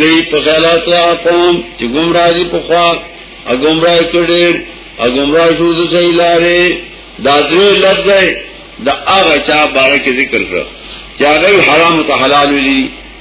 گئی په غلط قوم چې گمراه دي په خوا او گمراه کړي او گمراه شو د صحیح لارې دا درې لفظ دی دا هغه چا باره کې ذکر کړ چې هغه حرام ته حلال دي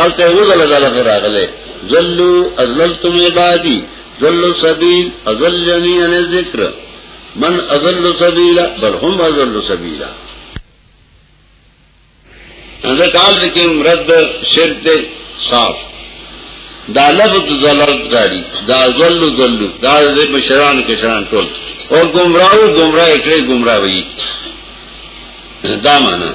او ته یو ځل دغه غره راغله ذلو ازلتم عبادی ذلو سبیل ازل جميع نه ذکر من ازل سبیلا بل هم ازل سبیلا دا کال کې مرد شرک دې صاف دا لفظ زلال داری دا ذل ذل دا دې بشران کې شان ټول او گمراهو گمراه کړي گمراه وي دا معنا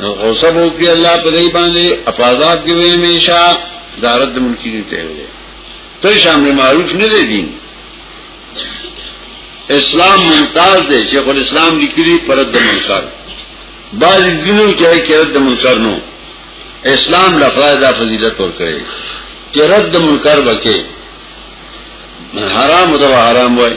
نو غوسه مو په الله په دې باندې اپازاب کې وې همیشه دارت ملکی دي ته وي ته شامل معروف نه دي دین اسلام ممتاز دی شیخ الاسلام لیکلی پرد منکر بعض دینو کې کې رد منکر نو اسلام لا فائدہ فضیلت ور کوي چې رد منکر وکي حرام او حرام وای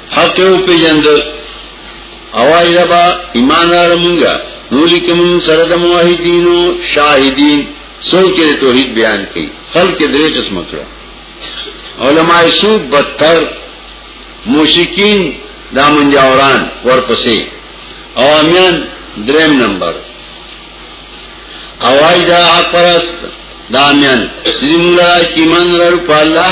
حق او پیجند اوای ربا ایمان لار مونږه نولی کوم سره د موحدینو شاهدین څوک یې توحید بیان کړي خلک درې قسم کړه علماء سو بدتر مشکین دامن جاوران ورپسې او امیان دریم نمبر اوای دا اپرست دامیان سیمون لرا چیمان لرو پا اللہ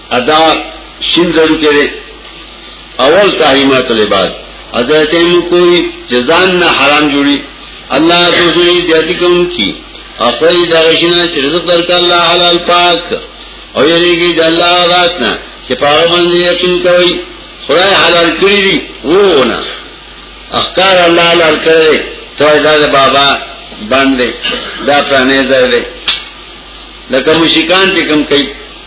ادا شین زرو کرے اول تحریمات العباد ادا تیمو کوئی جزان نا حرام جوڑی اللہ تو سنی دیاتی کن کی اخوی دا غشنا چی رزق درکا اللہ حلال پاک او یلی گی دا اللہ آغاتنا چی پاغ بندی یقین کوئی خدای حلال کری دی وہ ہونا اخکار اللہ حلال کرے تو دا دا بابا باندے دا پرانے دا دے لکه مشکان چې کوم کوي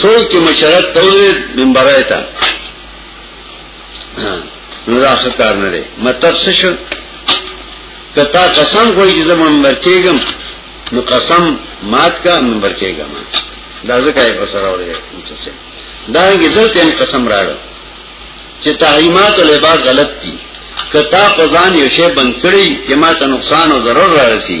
سوئی کی مشرت تولید منبرائی تا ندا خکار نرے مطلب سشو کتا قسم کوئی جزا منبر کیگم نو قسم مات کا منبر کیگم دا ذکر ہے پسر اور ہے دارنگی دلتے ہم قسم راڑو چه تحریمات و لباس غلط تی کتا پزان یو شی بند کړی چې ما ته نقصان او ضرر راځي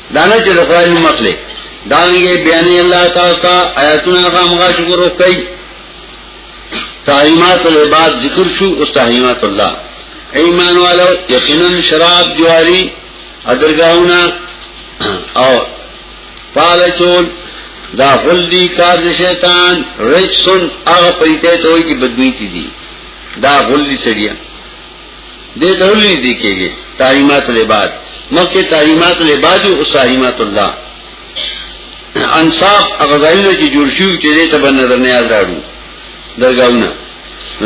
دانه چې د خدای نوم اخلي دا یې بیانې الله تعالی تا آیاتونه غامغه شکر وکړي تعلیمات العباد ذکر شو او تعلیمات الله ایمان والو یقینا شراب جواری ادرګاونه او پاله چول دا غلدی کار د شیطان رجسن هغه پریته ته وي چې بدوی چي دي دا غلدی سړیا دې ته ولې دي کېږي تعلیمات العباد مکه تعلیمات العباد او تعلیمات الله انصاف غزاینه چې جوړ شو چې دې ته بن نظر نه یاد راړو درګاونه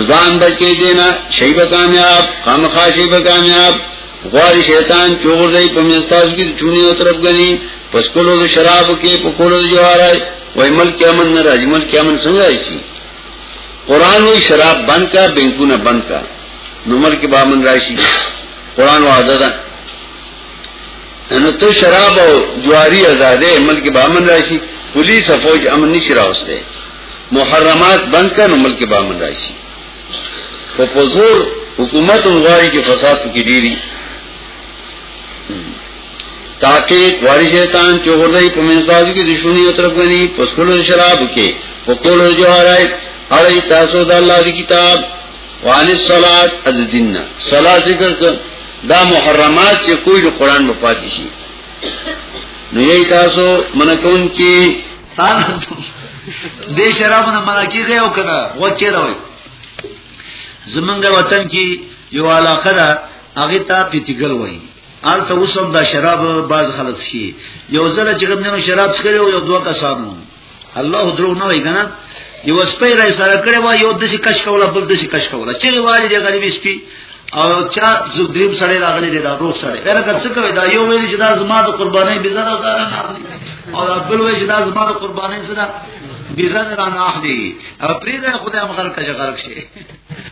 ځان بچی دینا شیب کامیاب خامخا شیب کامیاب غواری شیطان چور دی په مستاز کې چونی او طرف غني پس کولو د شراب کې په کولو د جوارای وای ملک امن نه راځي ملک امن څنګه راشي قران وی شراب بند کا بنکونه بند کا نمر کې بامن راشي قران وعده ده نو ته شراب او جواری آزادې ملک بامن راشي پولیس او فوج امن نشي راوسته محرمات بند کړه نو ملک بامن راشي په پزور حکومت غواړي چې فساد کې ډيري تاکہ واری شیطان چو غردائی پا منزدازو کی دشمنی اطرف گنی پس کلو شراب کے پا کلو جو آرائی اڑی تاسو دا اللہ دی کتاب وان الصلات الذين صلاه ذکر کړه دا محرمات چې کوئی د قران په پاتې شي نو یی تاسو منکون کی دې شراب نه منا کیږي او کنه وکړه راوي زمونږ وطن کې یو علاقه ده هغه ته پیټیګل وایي آلته اوسم دا شراب باز خلق شي یو ځل چې کوم نه شراب څکلو یو دوه کسانو الله درو نه وای کنه یو سپی راي سره کړي وا یو د شي کش کوله بل د شي کش کوله چې واجی د غریب سپی او چا زو دریم سړی راغلی دی دا روغ سړی دا څه کوي دا یو ویل چې دا زما د قربانۍ بزر او دار نه اخلي او دا بل ویل چې دا زما د قربانۍ سره بزر را نه اخلي او پرې دا خدای مغل کجه غرق شي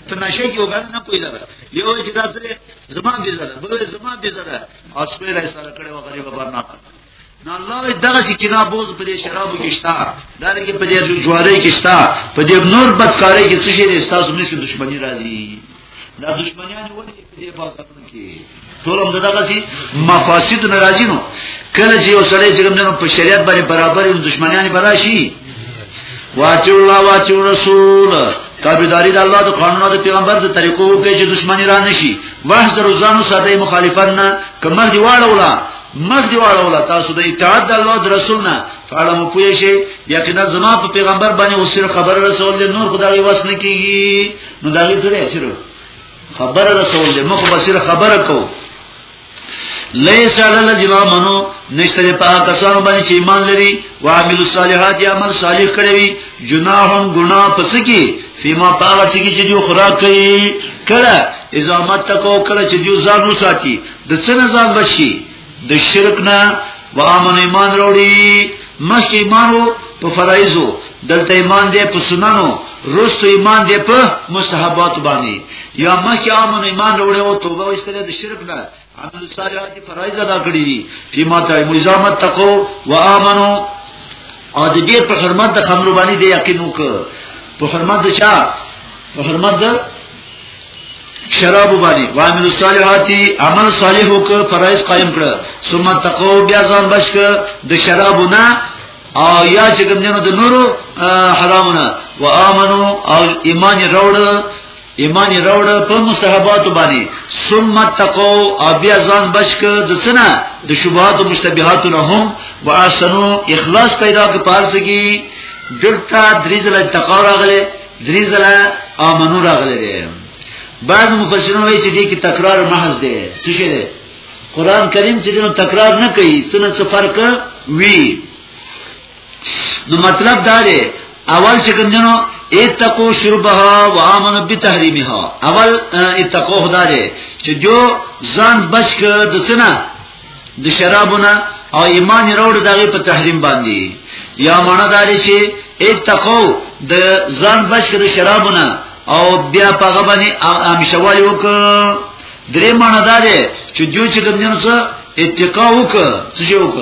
ته نشه کې وګان نه کوي دا یو چې دا سره زما بزر بل زما بزر او سپی راي سره کړي وا غریب برنا نو الله وی دغه چې کنا بوز په دې شرابو کې شتا دا لکه په دې جواري کې شتا په دې نور بدکاري کې څه شي دې تاسو مې دښمنی راځي دا دښمنیان ولې په دې بازارونو کې ټول هم دغه سي مفاسد ناراضي نو کله چې یو سړی چې کوم په شریعت باندې برابر دي دښمنیان براشي واچو الله واچو رسول تابعداري د الله د قانون او د پیغمبر د طریقو کې چې دښمنی را نشي وحذر ځانو ساده مخالفت نه کمر دی واړه ولا مخ دی واړوله تاسو د اطاعت د الله د رسول نه فعلا مو پوه شئ یقینا زما په پیغمبر باندې اوسره خبر رسول دی نور خدای وس نه کیږي نو دا غي سره سره خبر رسول دی مخ بصیر خبره کو لیس علی الذین آمنو نشته په کسانو باندې چې ایمان لري او عمل الصالحات یا عمل صالح کړی جناحون ګنا پس کی فيما پاغه چې چې جو خوراک کوي کله اذا مت کو کله چې جو ځان وساتي د څه نه ځان بچي د شرک نه و امن ایمان وروړي مخ ایمانو په فرایزو دلته ایمان دی په سننو رستو ایمان دی په مستحبات باندې یا مخ امن ایمان وروړي او توبه وستله د شرک نه عمل صالح دي فرایز ادا کړی دي په ماته مزامت تقو و امنو او د دې په خدمت د خمر باندې د یقین وک په خدمت د چا په خدمت د شراب باندې وامل الصالحات عمل صالح وک فرایض قائم کړ ثم تقو بیا ځان بشک د شرابونه او یا چې کوم نه د نورو حرامونه و امنو او ایمان وروړ ایمان وروړ په مستحبات باندې ثم تقو او بیا ځان بشک د سنا د شبهات او مشتبهات نه هم واسنو اخلاص پیدا کړ پارسګي دلته دریزل تقوا راغله درې ځله امنو راغلي دي بعض مفسرون وایي چې دې کې تکرار محض دی څه شي دی قران کریم چې دنو تکرار نه کوي څنګه څه فرق وی نو مطلب دا دی اول چې کوم جنو اتقو شربها وامن بتحریمها اول اتقو خدا دی چې جو ځان بچ کړ د څنګه د شرابونه او ایمان وروړ دغه په تحریم باندې یا معنا دا دی چې اتقو د ځان بچ کړي شرابونه او بیا په غبني امشوال وک درې معنا دا دی چې جو چې کوم نه څه اتقا وک څه شي وک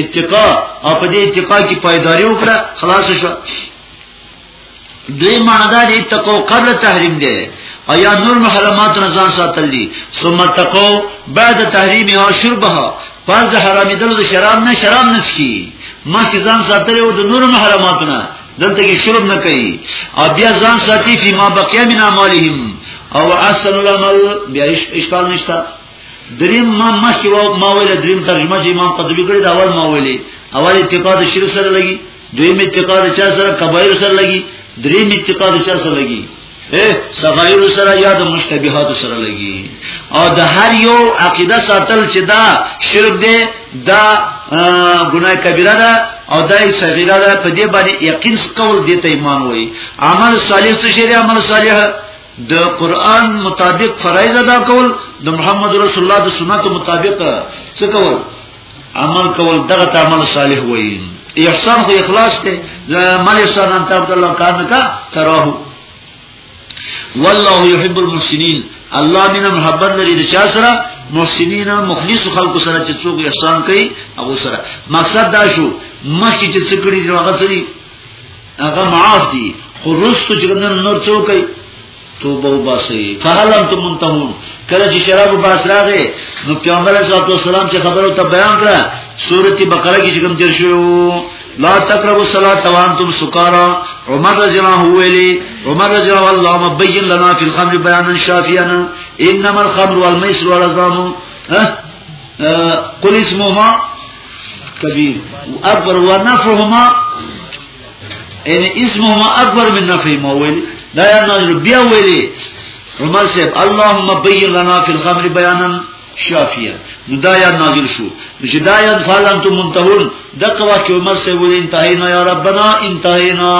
اتقا او په دې اتقا کې پایداری وکړه خلاص شو دوی معنی دا دی تقو قبل تحریم دی او یا نور محرمات نظام ساتل دي ثم تقو بعد تحریم او شربها پس د حرامې دل د شراب نه شراب نه شي مخکې ځان ساتلی و د نور محرماتونه دلته کې شرب نه کوي او بیا ځان ساتي فی ما بقیا من اعمالهم او اصل العمل بیا اشکال نشته دریم ما مخکې ما ویل دریم ترجمه چې امام قطبی کړی دا اول ما ویلې اول اعتقاد شرک سره لګي دوی می اتقاد چا سره کبایر سره لګي درې می اتقاد چا سره لګي صغائر سره یا د مشتبهات سره لګي او د هر یو عقیده ساتل چې دا شرک دی دا ګناه کبیره ده او دا صغیره ده په دې باندې یقین کول دي ته ایمان وایي عمل صالح څه شی عمل صالح د قران مطابق فرایض ادا کول د محمد رسول الله د سنت مطابق څه کول عمل کول دغه عمل صالح وایي احسان خو اخلاص ته مال احسان انت عبد الله کان کا تراه والله يحب المحسنين الله مینا محبت لري د چا سره محسنین مخلص خلق سره چې څوک احسان کوي هغه سره مقصد دا شو مخکې چې څه کړی دی هغه سړي هغه معاف دي خو رستو چې کوم نور څوک توبه وباسي فهل انتم منتهون کله چې شراب باس راغې نو پیغمبر صلی الله علیه وسلم چې خبرو ته بیان کړه سورته بقره کې کوم تیر شو لا تقربوا الصلاه وانتم سکارا عمر رضی الله عنه ویلي عمر رضی الله عنه اللهم بين لنا في الخمر بيانا شافيا انما الخمر والميسر والازلام قل اسمهما کبیر اکبر ونفعهما ان اسمهما اکبر من نفعهما ویل دا یا نظر بیا ویلی عمر صاحب اللهم بین لنا فی الخمر بیانا شافیه نو دا یا نازل شو نو چې دا یا فعل انتم منتهون دغه وخت عمر صاحب ول انتهینا یا ربنا انتهینا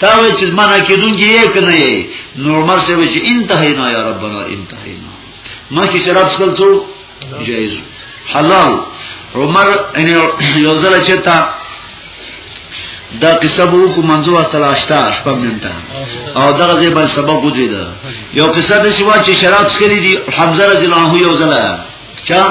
تا وی چې معنا کېدونکې یې کنه یې نو عمر صاحب چې انتهینا یا ربنا انتهینا ما چې شراب څکل څو جائز حلال عمر ان یو ځل چې تا دا قصه به کو منځو واستل اشتا شپږ منټه او دغه ځای بل سبب وځي دا یو قصه د شوا چې شراب څکري دي حمزه رضی الله عنه یو ځل چا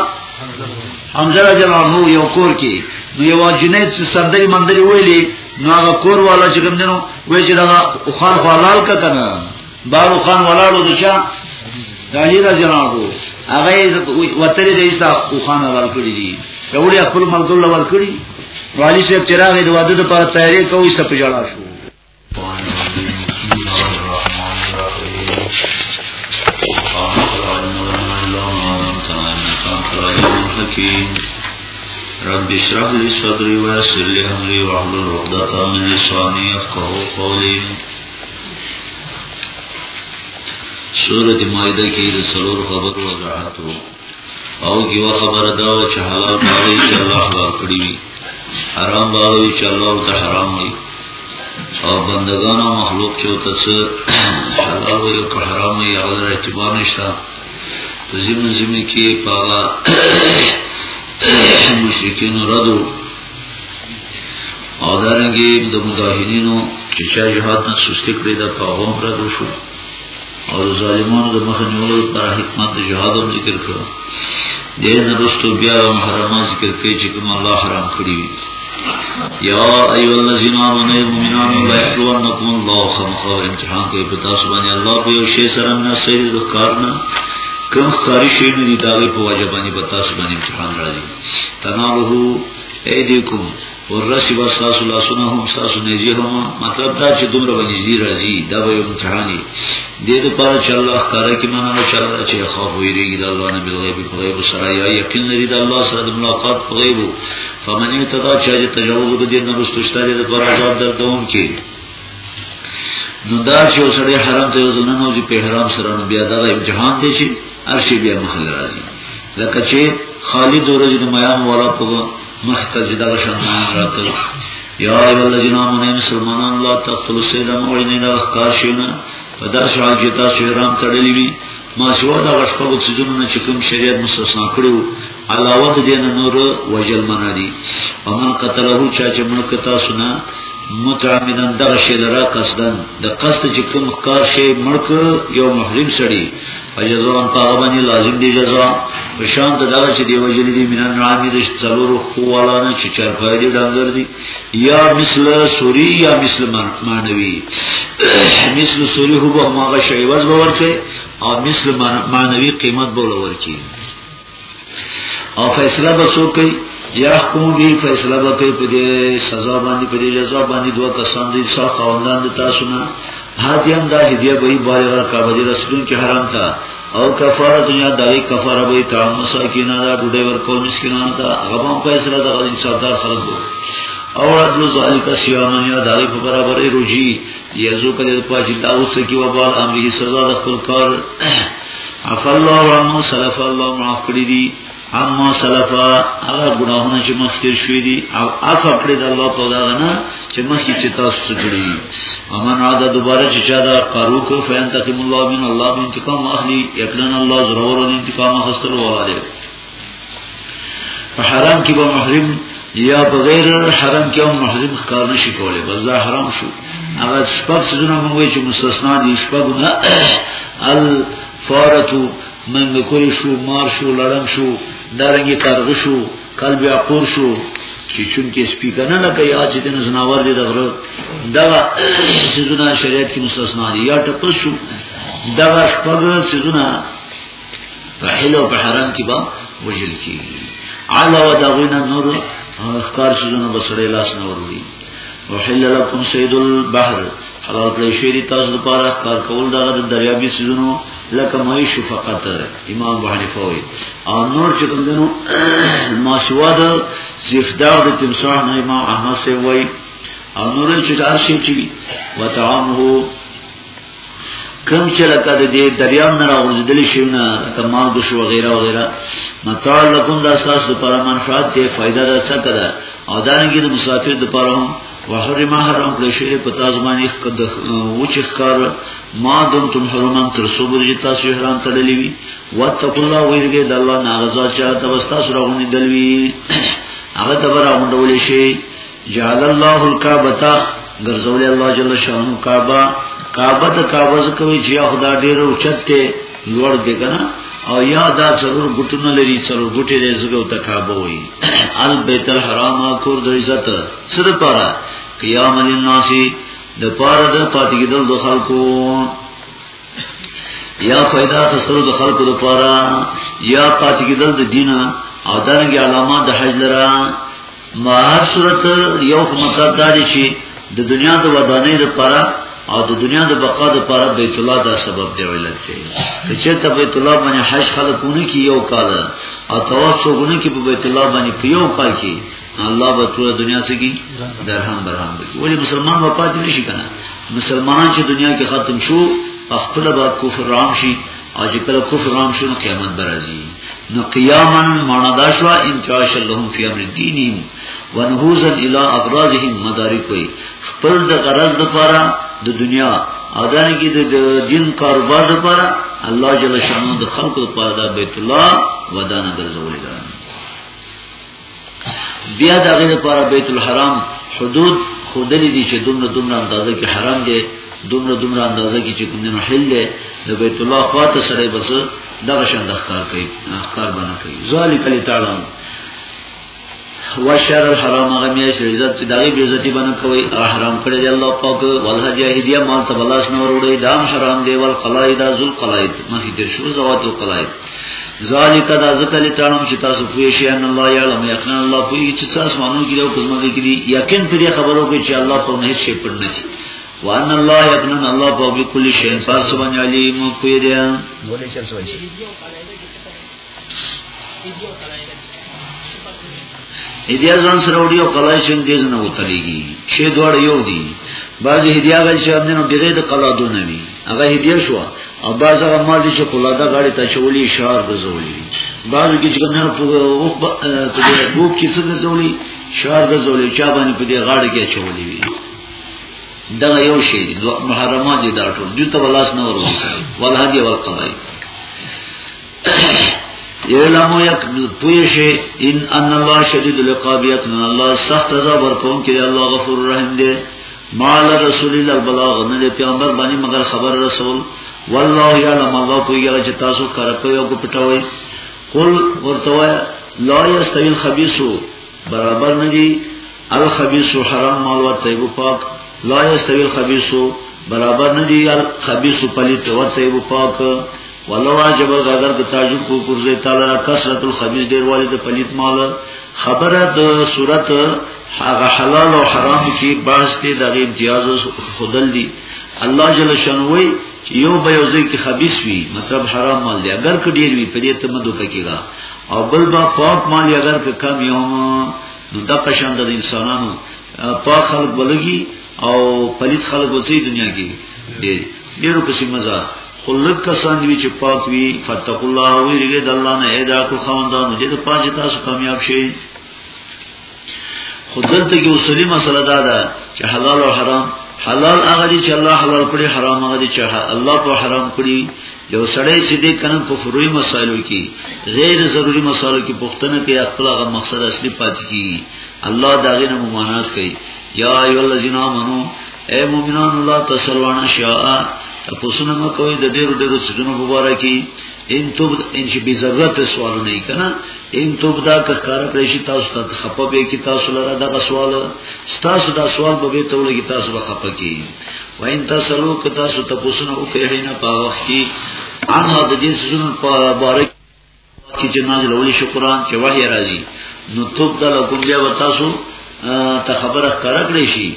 حمزه رضی الله عنه یو کور کې نو یو جنید سندري مندري ویلي نو هغه کور والا چې کوم دینو وای چې دا خان خلال کا کنه بارو خان ولاړو د چا د علي رضی الله عنه هغه وتري د ایستا او خان ور کړی دي وروړي خپل ملګرو لور کړی والی صاحب چراغ د واده لپاره تیاری کوي سپ جوړا شو رب اشرح لي صدري ويسر لي امري واحلل عقدة من لساني يفقهوا قولي سورت مائده کی دا سرور خبر و وضاحتو او کی و خبر دا و چه حلال باغی چه اللہ حلال کری وی حرام باغی چه اللہ تا حرام وی او بندگان و مخلوق چه تا سر حلال وی و حرام وی اغدر اعتبار نشتا تو زمن زمن کی پاغا مشرکین ردو او دارنګي د مجاهدینو چې چا جهاد نه سستی کړی دا پاغم را دو شو او د ظالمانو د مخه نیولو لپاره حکمت د جهاد هم ذکر کړو دې نه رسټو بیا محرمه ذکر کوي چې کوم الله حرام کړی وي یا ایو الذین آمنوا المؤمنان لا یبلونکم الله خمخا امتحان کوي په تاسو باندې الله به یو شی سره نه سړي د کار نه کوم ښکاری شي نه دی دا په واجبانی په تاسو باندې امتحان راځي تنالو ایدیکم ورسی با ساسو لاسونه هم ساسو نجی هم مطلب دا چې دومره بنجی راځي دا به یو امتحانی دې د پاره چې الله ښکارا کې معنا نه چل دا چې خوف ویریږي د الله نه بل غیب په غیب سره یا یقین لري د الله سره د ملاقات په غیب فمن یتدا چې تجاوز وکړي نه رسټشتاري د پاره عذاب دردون کې نو دا چې وسړی حرام ته وزن نه وځي په حرام سره نو بیا دا امتحان دی چې ارشي بیا مخه راځي لکه چې خالی د ورځې د میان والا په مخ ته چې دا شان راته یا ایو الذین آمنوا مسلمانان لا تقتلوا السید موعدین دا ښکار شونه په دا شان چې تاسو حرام تړلې وي ما شو دا غشپو چې جنونه چې کوم شریعت مستثنا کړو علاوه د دین نور وجل منا دي ومن قتله چا چې مړ کتا سنا متعمدن دغه شی لرا قصدن د قصد چې کوم کار شی مړک یو محرم سړی فجزان پاغبانی لازم دی جزا پشان ته دغه چې دی وجل دی مینان رامی د څلور خوالا نه چې چار فائدې ډنګر دي یا مثل سوری یا مثل معنوی مثل سوری هو به ماغه شی وز باور کوي او مثل معنوی قیمت بوله ورکی او فیصله به سو کوي یا حکم به فیصله به کوي په دې سزا باندې په دې جزا باندې دوه کسان دي څو خواندان د تاسو نه هدیان دا هدیه به بالغ کعبه دې رسولون کې حرام تا او کفاره دنیا دای کفاره به تام مساکین دا ډوډۍ ورکو مسکینان ته هغه فیصله د غزین سردار خلک وو او رجل ذالک سیامن یا دای په برابرې روجي یزو کله پاجي تاسو کې وبال امر سزا د خپل کار اف الله عما سلف الله معاف کړی دي عما سلف هغه ګناهونه چې مخکې شوې دي او اف کړی د الله په دغه نه چې مخکې چې تاسو څه کړی دي امن عاد دوباره چې چا دا قارو کو فین تقیم الله من الله انتقام اخلي یقینا الله ضرور انتقام اخستلو والے په حرام کې به محرم یا په غیر حرام کې هم محرم ښکار نشي کولای بس دا حرام شو هغه شپږ څونه موږ چې مستثنا دي شپږ نه الفارتو من کولی شو مار شو لړم شو دارنګي کارغ شو قلب عقور شو چې چون کې سپیکر نه لکه یا چې د زناور دي دغره دا سيزونه شریعت کې مستثنا دي یا ټپس شو دا شپږ سيزونه په حل او په حرام کې به وجل کیږي علاوه دا غوینه نور ښکار شونه بسړې لاس نه وروړي او حل لكم سید البحر حلال کړی شوی دی تاسو لپاره کار کول دا د دریابي سيزونو لکه مې شو فقط امام ابو حنیفه وي او نور چې کوم دنو ما سوا د زفدار د تمساح نه امام احمد سي وي او نور چې دار شي چې وتعامه کم چې لکه د دې دریاب نه راوځدل شي نه لکه مال د شو وغیرہ وغیرہ مطال لکم دا ساس د پر منفعت دی فائدہ ده څه کړه او دا نه کې د مسافر د پر هم وحر ما حرام کړی شی په تاسو باندې قد وچ ښکار ما دم تم حرمان تر صبر جی تاسو حرام تړلې وی واتقوا الله ویرګه د الله ناغزا چا ته واستا سره غونډلوي هغه ته راغونډول شي جعل الله الكعبه ګرځول الله جل شانو کعبه کعبه ته کعبه زکوي چې خدا ډیر اوچته لوړ دی کنه او یا دا ضرور ګټونه لري ضرور ګټې دې زګو ته کعبه وي البیت الحرام کور د عزت سره پاره قیام للناس د پاره د پاتګیدل د خلکو یا فائدہ خسرو د خلقو لپاره یا پاتې کېدل د دین او دانګي علامه د حج لرا ما هر صورت یو مقصد دا دی چې د دنیا د ودانۍ لپاره او د دنیا د بقا لپاره بیت الله دا سبب دی علت دی که چېرته بیت الله باندې حج خلقونه کې یو کال او توافقونه کې په بیت الله باندې په یو کال کې الله به ټول دنیا سګي درهم برهم کوي ولی مسلمان په پاتې نشي کنه مسلمانان چې دنیا کې ختم شو خپل به کفر رام شي او چې کله کفر رام شو نو قیامت برازي نو قیاما معنا دا شو انتعاش لهم فی امر دینهم ونهوزا الی ابرازهم مدارک وي خپل د غرض لپاره د دنیا اذان کې د دین کاروبار لپاره الله جل شانو د خلقو لپاره د بیت الله ودانه ګرځولې ده بیا دا غیر لپاره بیت الحرام حدود خودلې دي چې دومره دومره اندازه کې حرام دی دومره دومره اندازه کې چې کوم نه حل دی د بیت الله خواته سره بس دغه شان د ښکار کوي ښکار باندې کوي ذالک لتعلم وشر الحرام غمیش عزت چې دغه به عزت باندې کوي حرام کړی دی الله پاک والحج هدیه مال تبلاش نه وروړي دام حرام دی ول قلایدا ذل قلاید مخې د شو زوات قلاید ذالک دا ذکر لتانم چې تاسو پوه شئ ان الله یعلم یقینا الله پوهیږي چې تاسو مانو کې او کومه کې دي یقین پر خبرو کې چې الله په نه شي پر نه شي وان الله یقینا الله په کل شی فارس باندې علیم پوهه دی ولې شمس وایي هدیه ځان سره وړي او قلای شم دې نه وتلېږي شی دوړ یو دی بعضی هدیه غل چې هم نه بغیر د قلا دونه وي هغه هدیه شو او بعض هغه مال چې قلا دا غاړي ته چولې اشعار غزولې بعض کې چې نه په اوخ په دې ګوب کې څه غزولې اشعار غزولې چا باندې په دې غاړي کې چولې وي دا یو شی دی محرمات دي دا ټول دوی ته ولاس نه ورسي ول هدیه ول قلای یعلمو یک پویشی ان ان الله شدید العقاب یقین الله سخت عذاب ورکون کې الله غفور رحیم دی مال رسول الله البلاغ نه دی پیغمبر باندې مگر خبر رسول والله یعلم الله کوی چې تاسو کار کوي او پټوي قل ورتوا لا یستوی الخبیث برابر نه دی الخبیث حرام مال و طیب پاک لا یستوی الخبیث برابر نه دی الخبیث پلیت و طیب پاک ولو عجب غدر د تعجب کو پرځه تعالی را کثرت الخبيث ډیر والد پلیت مال خبره د صورت هغه حلال او حرام کی بحث دی د امتیاز خودل دی الله جل شانوی یو به یو ځای کې خبيث وي مطلب حرام مال دی اگر که ډیر وي په دې ته مدو پکېږي او بل با پاک مال اگر که کم یو نو د قشان د انسانانو پاک خلق بلګي او پلیت خلک وسې دنیا کې ډېر ډېرو پسې مزه خلک کسان دی چې پاک وي فتق الله ویریږي د الله نه ادا کو خواندانو دې ته پاج تاسو کامیاب شئ خودلته کې اصولي مسله دا ده چې حلال او حرام حلال هغه دي چې الله حلال کړی حرام هغه دي چې الله په حرام کړی یو سړی چې دې کنه په فروي مسایلو کې غیر ضروری مسایلو کې پښتنه کې خپل هغه مقصد اصلي پاتې کی الله دا غي نه ممانات کوي یا ایو الذین آمنو اے مومنان الله تسلوان شاء تاسو نه مکوې د ډېر ډېر سجنو مبارک کی ان تو ان شي بزرت سوال نه کنا ان تو دا کار کړی شي تاسو ته خپه به کی تاسو لره دا سوال تاسو دا سوال به ته ولګي تاسو به خپه کی وین تاسو که تاسو ته پوښتنه وکړئ نه پاوخ کی انا د دې سجنو مبارک چې جناز لولې شو قران چې وحي راځي نو توب د لکم بیا وتاسو ته خبره ښکاره کړې شي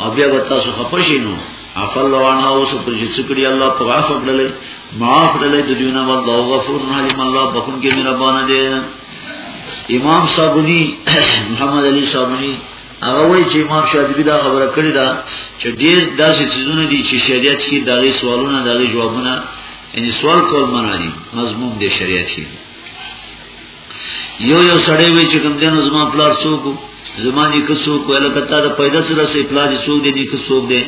او بیا وتاسو خپه شي نو عفا الله عنها اوس پر چې څکړي الله په عفو کړلې معاف کړلې د دنیا والله غفور علیم الله بخون کې مهربان دی امام صابونی محمد علی صابونی هغه وایي چې امام شاطبی دا خبره کړې ده چې ډېر داسې چیزونه دي چې شریعت کې دغه سوالونه دغه جوابونه یعنی سوال کول منع دي مضمون دی شریعت کې یو یو سړی وایي چې کوم دین زما پلار څوک زما نیکه څوک ویل کته دا پیدا سره سي پلار څوک دی نیکه څوک دی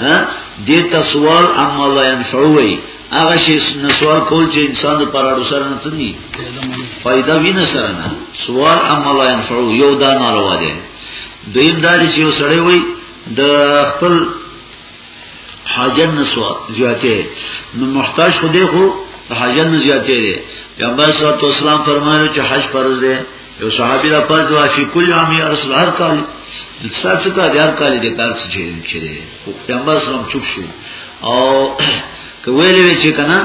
ها دې تسوال اما لا ينفعوي هغه شي نسوال کول چې انسان د پراړو سره نه تدي فائدہ وینه سره نه سوال اما لا ينفعو یو دا ناروا دي دویم دا چې یو سړی وي د خپل حاجن نسوا زیاته نو محتاج خو دی خو حاجن زیاته دی پیغمبر صلی الله علیه وسلم فرمایلی چې حج فرض دی یو صحابي را پاز وا شي کل عام یا رسول هر کال ساڅ کا هر کال دې کار څه چي چي پیغمبر سلام چوب شو او که ویلې چې کنه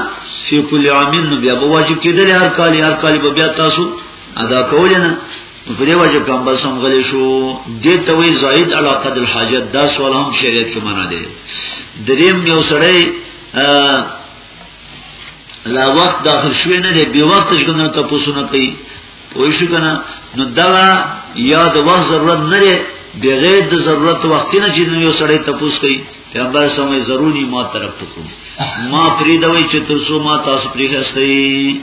فی کل عام نو بیا به واجب کېدل هر کال هر کال به بیا تاسو ادا کول نه په دې وجه پیغمبر سم غلې شو دې ته وی زائد علاقه د حاجت دا سوال هم شریعت کې معنا دی دریم یو سړی لا وخت داخل شوی نه دی به وخت څنګه تاسو نه کوي پوه شو کنه نو دا یا د وخت ضرورت نه لري بغیر د ضرورت وخت نه چې یو سړی تپوس کوي پیغمبر سمې ضروری ما طرف ته کوم ما پری دا وای چې تر څو ما تاسو پری هستي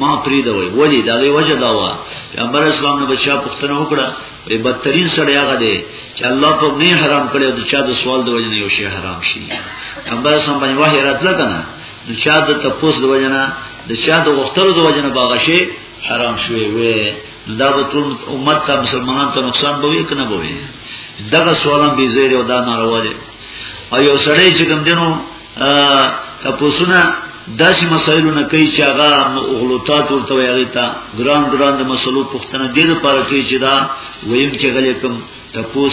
ما پری دا وای ولی دا وی وجه دا وا پیغمبر اسلام نو بچا پښتنه وکړه وی بدترین سړی هغه دی چې الله په نه حرام کړی او چا د سوال د وجه نه یو شی حرام شي پیغمبر سم باندې وحی راتل کنه نو چا د تپوس د وجه نه د چا د غختلو د وجه نه باغ شي حرام شوی وي نو دا به ټول امت ته مسلمانان ته نقصان به وي کنه به وي دغه سوالم به زیر او دا ناروا دي او یو سړی چې کوم دینو تاسو نه داسې مسایلو نه کوي چې هغه غلطات ورته ویل تا ګران ګران د مسلو پښتنه دې لپاره کوي چې دا ویم چې غلې کوم تاسو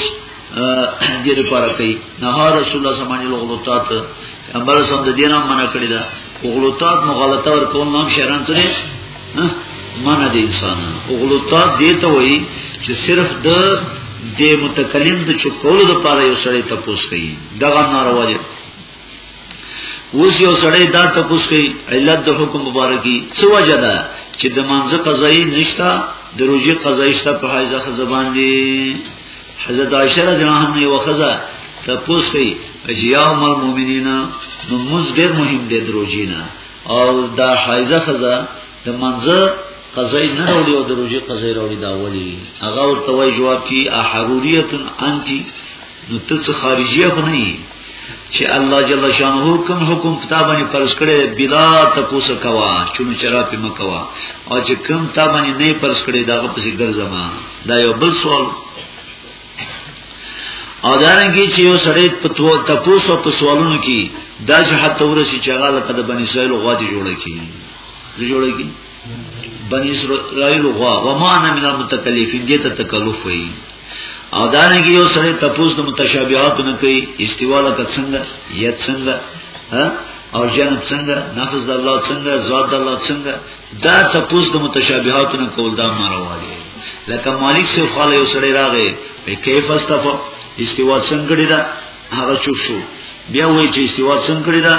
دې لپاره کوي نه رسول الله سمانی لغلطات امبر سم د دینه منع کړی دا غلطات مغالطه ور کول نام شهران سره منع دي انسان غلطات دې ته وایي چې صرف د د متکلم د چکولو د پاره یو سړی تپوس کوي دغه ناروا دي اوس یو سړی دا تپوس کوي علت د حکم مبارکي څه وجه ده چې د منځ قضایي نشتا د روزي قضایي شته په حیزه زبان دي حضرت عائشہ رضی الله عنها یو خزه تپوس کوي چې یا ام المؤمنین نو موږ ډېر مهم دي دروژینا او دا حایزه خزه د منځه قضای نه وروړي او دروژې قضای وروړي دا ولي هغه ورته وای جواب کی احروریت انتی نو ته څه خارجیه خو نه چې الله جل شانه کوم حکم پتا باندې فرض کړي بلا تاسو کوا چونو چرا په مکوا او چې کوم تا باندې نه فرض کړي دا په څیر ګرځما دا یو بل سوال او دارنګي چې یو سړی په تو تاسو په سوالونو کې دا چې حتی ورسې چې هغه لکه د بنی اسرائیل غواړي جوړه کی جوړه کی بنی اسرائیل غوا ومانه من المتکلفین دې ته تکلف وایي او دا نه کې یو سره تپوس د متشابهات نه کوي استواله ک څنګه یت څنګه ها او جنب څنګه نفس د الله څنګه ذات د الله څنګه دا تپوس د متشابهات نه کول دا مروالي لکه مالک سے خاله یو سره راغې په کیف استفا استوا څنګه دا هغه چوب شو بیا وای چې سیوا څنګه کړی دا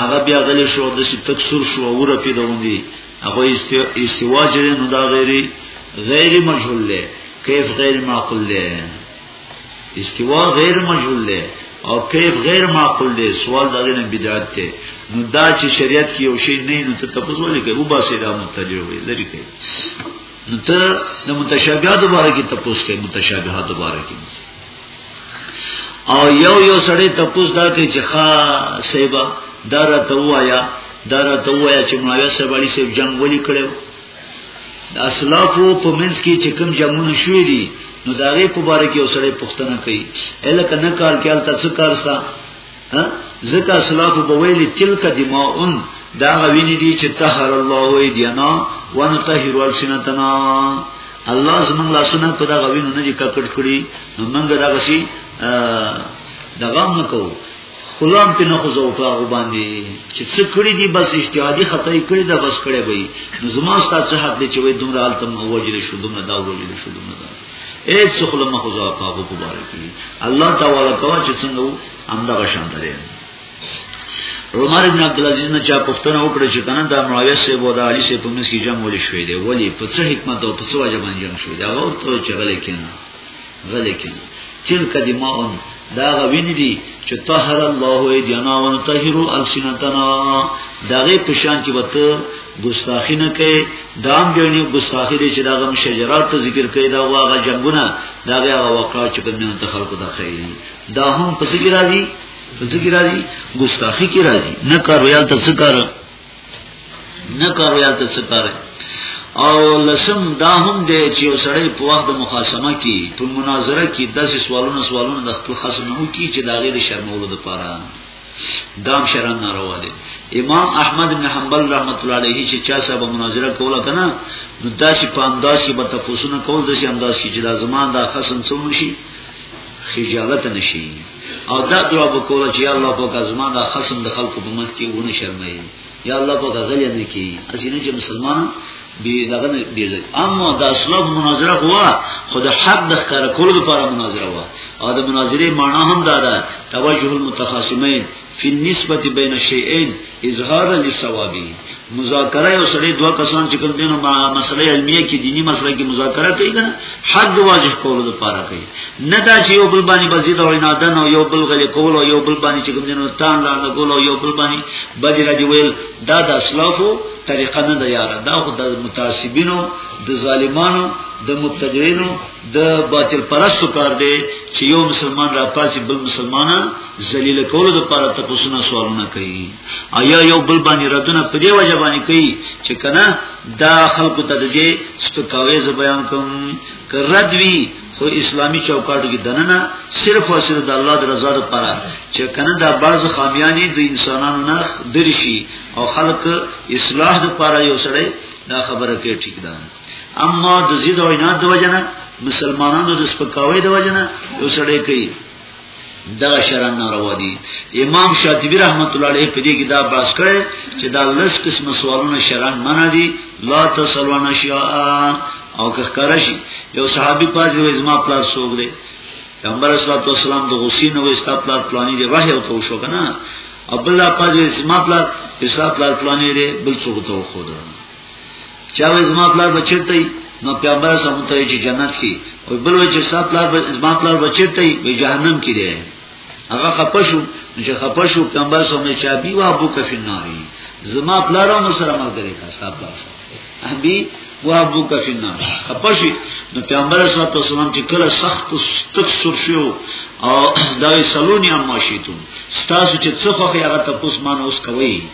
هغه بیا غلی شو د شي تک سور شو او رپی دوندي هغه استوا چې نو دا غیري غیر مجهول دی کیف غیر معقول دی استوا غیر مجهول دی او کیف غیر معقول دی سوال دا نه بدعت دی نو دا چې شریعت کې یو شی نه نو ته تاسو ولې کوي وبا سي دا متجر وي لري کوي نو ته د متشابهات مبارکي تاسو کې متشابهات مبارکي او یو یو سړی تپوس دا کوي چې ښا سیبا دا راته وایا دا راته وایا چې ماوی صاحب علي صاحب جنگ ولي کړو د اسلافو په منځ کې چې کوم جنگونه شوې دي نو دا غي په باره کې اوسړې پښتنه کوي الکه نه کار کې الته څه کار ستا ځکه اسلاف په ویلي تلک دماؤن دا غوینه دي چې طهر الله وې دینا ونطهر السنتنا الله زمون لاسونه په دا غوینه نه دي ککړ کړی موږ دا غسی دغه نه کوو خلام په نه خوځو په هغه باندې چې څه کړی دي بس اجتهادي خطا یې کړی دا بس کړی وي نو زما ستاسو حق دی چې وې دومره حالت مو وجل شو دومره دا وجل شو دومره ایس سخل مخوزا کابو کباره کی الله تعالی کوا چې څنګه وو همدغه شان دی عمر ابن عبد العزيز نه چا پښتنه وکړه چې کنه دا معاویه سی بو دا علي سی په مس کې جنگ ولې شوې دی ولی په څه حکمت او په څه وجه باندې جنگ شوې دا او ته چې غلې کینه غلې کینه تلک دماؤن دا غوینی دی چې طهر الله ایدینا و نطهرو السنتنا داغه پشان چې وته ګستاخی نه کوي دام جوړنی ګستاخی دی چې داغه شجرات ذکر کوي دا واغه جنگونه داغه هغه وقایع چې په نن ته خلکو دا خیری دا هم په ذکر راځي په ذکر راځي ګستاخی کې راځي نه کار ویل تاسو کار نه کارو یا ته څه کار او لسم دا هم دی چې یو سړی په وخت د مخاصمه کې په مناظره کې داسې سوالونه سوالونه د خپل خاص نه وکړي چې دا غیر شرمولو لپاره دام شرم ناروا دی امام احمد بن حنبل رحمت الله علیه چې چا صاحب مناظره کوله کنه نو داسې په انداز کې به تاسو نه کول داسې انداز کې چې لازمان دا خاصم څو نشي خجالت نشي او دا دعا وکړه چې الله په غزما دا خصم د خلکو په منځ کې ونه شرمایي یا الله په غزل نه کې اسینه چې مسلمان بي دغه نه بي ځای اما د اسلام مناظره هوا خود حق د ښکار کولو لپاره مناظره وا او د مناظره معنی هم دا ده توجه المتخاصمین فی النسبت بین الشیئین اظهار للثوابی مذاکره یو سړی دوه کسان چې کوم دینو ما مسله علمیه کې دینی مسله کې مذاکره کوي کنه حد واضح کولو لپاره کوي نه دا چې یو بل باندې بزید او نادن او یو بل غلې کول او یو بل باندې چې کوم دینو تان لا نه کول او یو بل باندې بجره دی ویل دا د اسلافو طریقه نه ده یاره دا خو د متعصبینو د ظالمانو د مبتدعينو د باطل پرستو کار دی چې یو مسلمان را پاسي بل مسلمان ذلیل کولو لپاره تاسو نه سوالونه کوي آیا یو بل باندې ردونه په دې وجه باندې کوي چې کنه دا خلکو ته دې سپکاوي ز بیان کوم کرد وی خو اسلامی چوکاټو کې دننه صرف او صرف د الله د رضا لپاره چې کنه دا بعض خامیانی د انسانانو نه درشي او خلق اصلاح لپاره یو سړی دا خبره کوي ټیک ده اما د زید او عناد د وجنه مسلمانانو د سپکاوي د وجنه یو سړی کوي دغه شرم ناروا دي امام شاطبی رحمت الله علیه په دې کې دا باس کړي چې دا لس قسم سوالونه شرم منع دي لا تسلون اشیاء او که کرشي یو صحابي پاز یو ازما پلاس سوګ دی پیغمبر صلی الله علیه وسلم د غسین او استا پلاس پلاني دی وحی او تو شو کنه عبد الله پاز ازما پلاس استا پلاس پلاني دی بل څه وته خو ده چا وې زما پلار بچته نو پیغمبر سم ته چې جنت کې او بل وې چې سات پلار زما پلار بچته وي جهنم کې دی هغه خپشو چې خپشو پیغمبر سم نه چا بي وا بو کفن ناري زما پلار هم سره مرګ لري کا سات پلار سره بي وا بو کفن ناري خپشي نو پیغمبر صلی الله علیه وسلم چې کله سخت تک سر شو او دا سلونی هم ماشیتون ستاسو چې څه خو هغه تاسو مان اوس کوي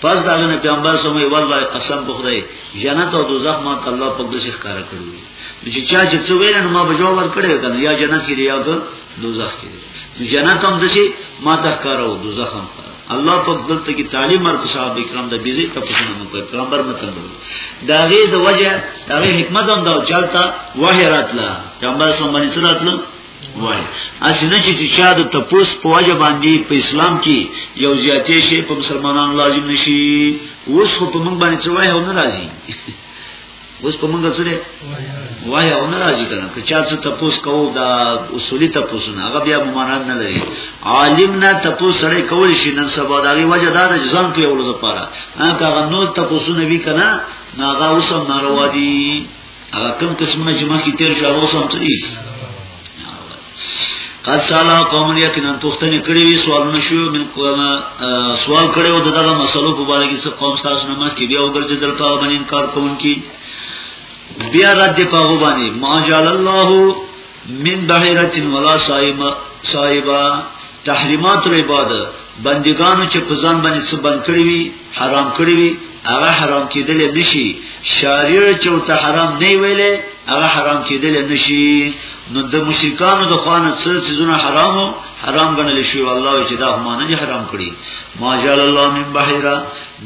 پس داغه نه پیغمبر سمې والله قسم په خدای جنت او دوزخ ما ته الله په دې ښکار کړو چې چا چې څو ویل نو ما به جواب ورکړی کنه یا جنت کې یا دوزخ کې جنت هم دشي ما ته ښکار او دوزخ هم ښکار الله په دلته کې تعلیم ورکړ صاحب کرام د بیزې ته پوښتنه وکړه پیغمبر مطلب دا غي د وجه دا غي حکمت هم دا چلتا وحی راتلا پیغمبر سم باندې سره راتلو وای اسنه چې چا د تپوس په وجه باندې په اسلام کې یو زیاتې شی په مسلمانانو لازم نشي اوس خو په موږ باندې څه وای او نه راځي اوس په موږ سره وای او نه راځي کنه که چا څه تپوس کوو دا اصولي تپوس نه هغه بیا ممانات نه لري عالم نه تپوس سره کول شي نن سبا دا غي وجه دا د ځان په یو لپاره هغه نو تپوس نه وی کنه ناغه اوسم ناروا دي هغه کم قسمونه چې مخکې تیر شو هغه سم څه دي قد سالا قوم یقینا پښتنه کړی وی سوال نشو من سوال کړو دغه مسلو په اړه کې څه قوم تاسو نه مخکې بیا وګرځیدل کا باندې انکار کوونکی بیا رد په باندې ما جعل الله من بحیرت ولا صائمه صائبا تحریمات العباد بندگانو چې په ځان باندې څه بند کړی وي حرام کړی وي هغه حرام کېدل نشي شاریر چې ته حرام نه ویلې هغه حرام کېدل نشي نو د مشرکانو د خوانه څه څه حرامو حرام غنل شي والله چې دا هم نه حرام کړی ما جعل الله من بحیرا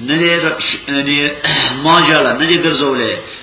نه نه ما جعل نه ګرځولې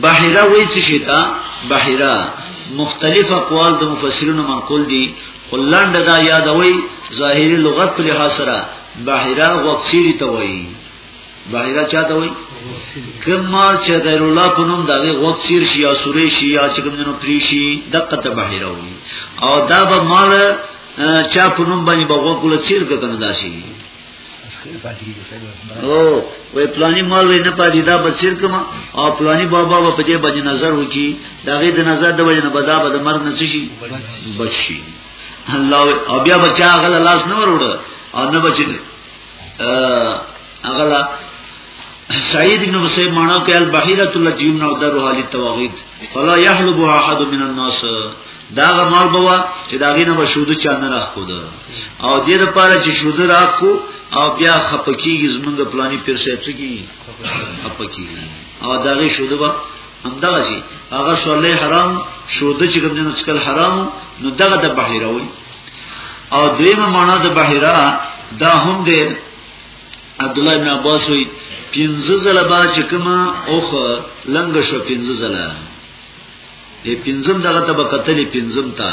بحیره وای چې شتا بحیره مختلف اقوال د مفسرینو منقول دي خلاند دا یادوي ظاهری لغت په لحاظ سره بحیره وقصیری ته وای بحیره چا ته وای کما چې غیر الله په نوم دغه وقصیر شي یا سوري شي یا چې کوم نو پری شي دقه ته بحیره وای او دا به مال چا په نوم باندې بغوکل چیر کنه داسي او وې پلاني مال وې نه پاتې دا بچیر کما او پلاني بابا په دې باندې نظر وکي دا غي د نظر د وجه نه بدا به د مرګ نه شي بچي الله او بیا بچا غل لاس نه وروړ او نه بچي غلا سعید ابن مسیب مانا کہ البحیرۃ التي یمنع درها للتواغید فلا يحلب احد من الناس دا غمال بوا چې دا غینه به شودو چا نه راخو ده او دې لپاره چې شودو راخو او بیا خپکیږي زمونږ پلاني پیر صاحب څه کی خپکیږي او دا غي شودو به همدغه شي هغه صلی حرام شودو چې کوم نه څکل حرام نو دغه د بحیره وي او دیمه معنا د بحیره دا هم دې عبد الله بن عباس وی پنځه زله با چې کما اوخه لنګ شو پنځه زله دې پنځم دغه ته بکتلې پنځم تا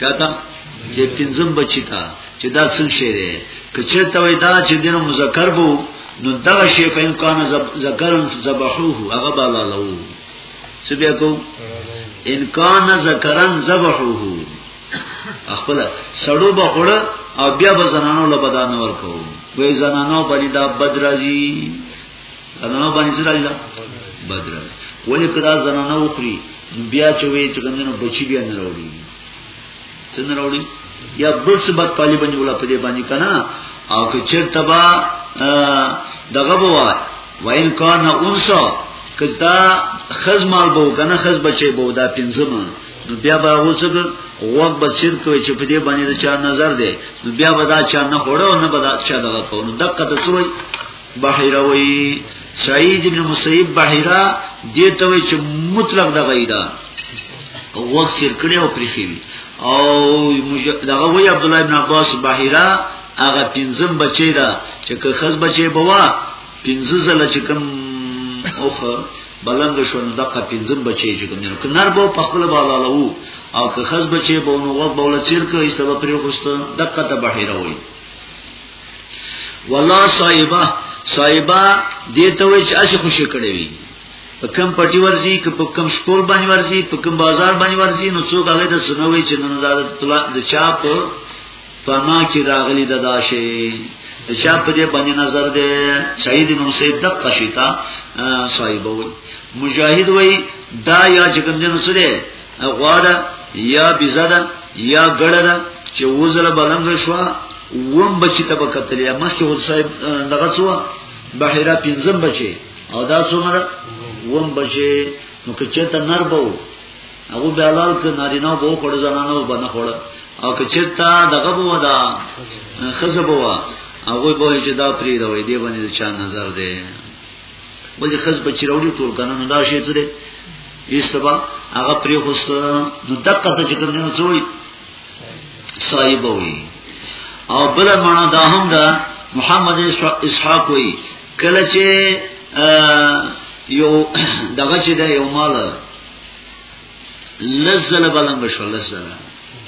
چاته دې پنځم بچی تا چې دا څنګه شی دی کچه ته وای دا چې دینو مذکر بو نو دا شی په امکان ذکر ذبحوه هغه بالا لو څه بیا کو ان کان ذکرن ذبحوه خپل سړو به خړ او بیا به زنانو له بدن ورکو وې زنانو باندې دا بد راځي زنانو باندې څه راځي بد راځي ولې کدا زنانو وخري بیا چې وې چې ګندنه بچي بیا نه راوړي څه نه راوړي یا بس بد پالي باندې ولا په دې باندې کنه او که چرته با دغه بوا وین کان انسا کدا خزمال بو کنه خز بچي بو دا پنځمه نو بیا به اوسګ غوږ به چیر کوي چې په دې باندې د چا نظر دی نو بیا به دا چا نه خورو نه به دا چا دغه کو نو دقه ته سوی بحیره وی سعید ابن مسیب بحیره دې ته وی چې مطلق دغه ایدا غوږ چیر کړي او پریخي او دغه وی عبد الله ابن عباس بحیره هغه پنځم بچی دا چې که خز بچی بوا پنځه ځله چې کوم اوخ بلنګ شو نو دغه پنځم بچی چې کوم نو کنار به په خپل بالا لو او که خز بچی به نو وغ بوله چیر کوي سبب پرې خوسته دغه ته بحیره وای والله صایبه صایبه دې ته وای چې اسی خوشی کړې وي په کم پټي ورزي که په کم سکول باندې ورزي په کم بازار باندې ورزي نو څوک هغه د سنوي چې نن زاد د چا په په ما کې راغلی د داشه چا په دې باندې نظر دی سید نو سید د قشتا صاحب وي مجاهد وي دا یا چې کوم جن سره غواړه یا بزده یا ګړه چې وزله بلنګ شو وم بچی ته بکتلې مخکې هو صاحب دغه څو بحیره پنځم بچي او دا څومره وم بچي نو که چېرته نر بو هغه به حلال ک نارینه به خوړ زنانه به نه خوړ او که چرتا دغه بو دا خزه بو هغه به چې دا پری دا وې دی باندې چا نظر دی ولې خز به چیرولې ټول کنه نو دا شی څه دی ایستبا هغه پری خوست نو دقه ته چې کوم نه څوي صاحب وي او بل معنا دا هم دا محمد اسحاق وي کله چې یو دغه چې د یو مال لزل بلنګ شو لزل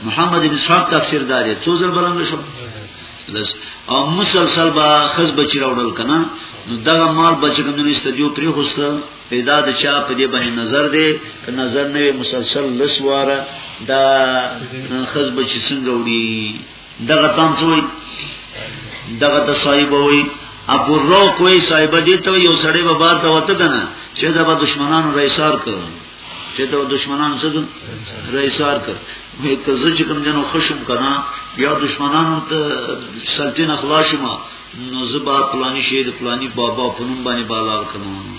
محمد بن اسحاق تفسیر داري څو ځل بلنګ شو لز او مسلسل با خز بچی راوړل کنه نو دغه مال بچی کوم نه استدیو پری خوسته پیدا د چا په دې باندې نظر دی که نظر نه مسلسل لس واره دا خز بچی څنګه وړي دغه تام څوی دغه ته صاحب وای ابو رو کوئی صاحب دې ته یو سړی به بار ته وته کنه چې دا به دشمنانو رئیسار کړ چې دا دشمنانو څه رئیسار کړ مې ته زه چې کوم جنو خوشم کنه یا دشمنانو ته سلطنه خلاص ما نو زبا پلانی شهید پلانی بابا پنوم باندې بالا کوم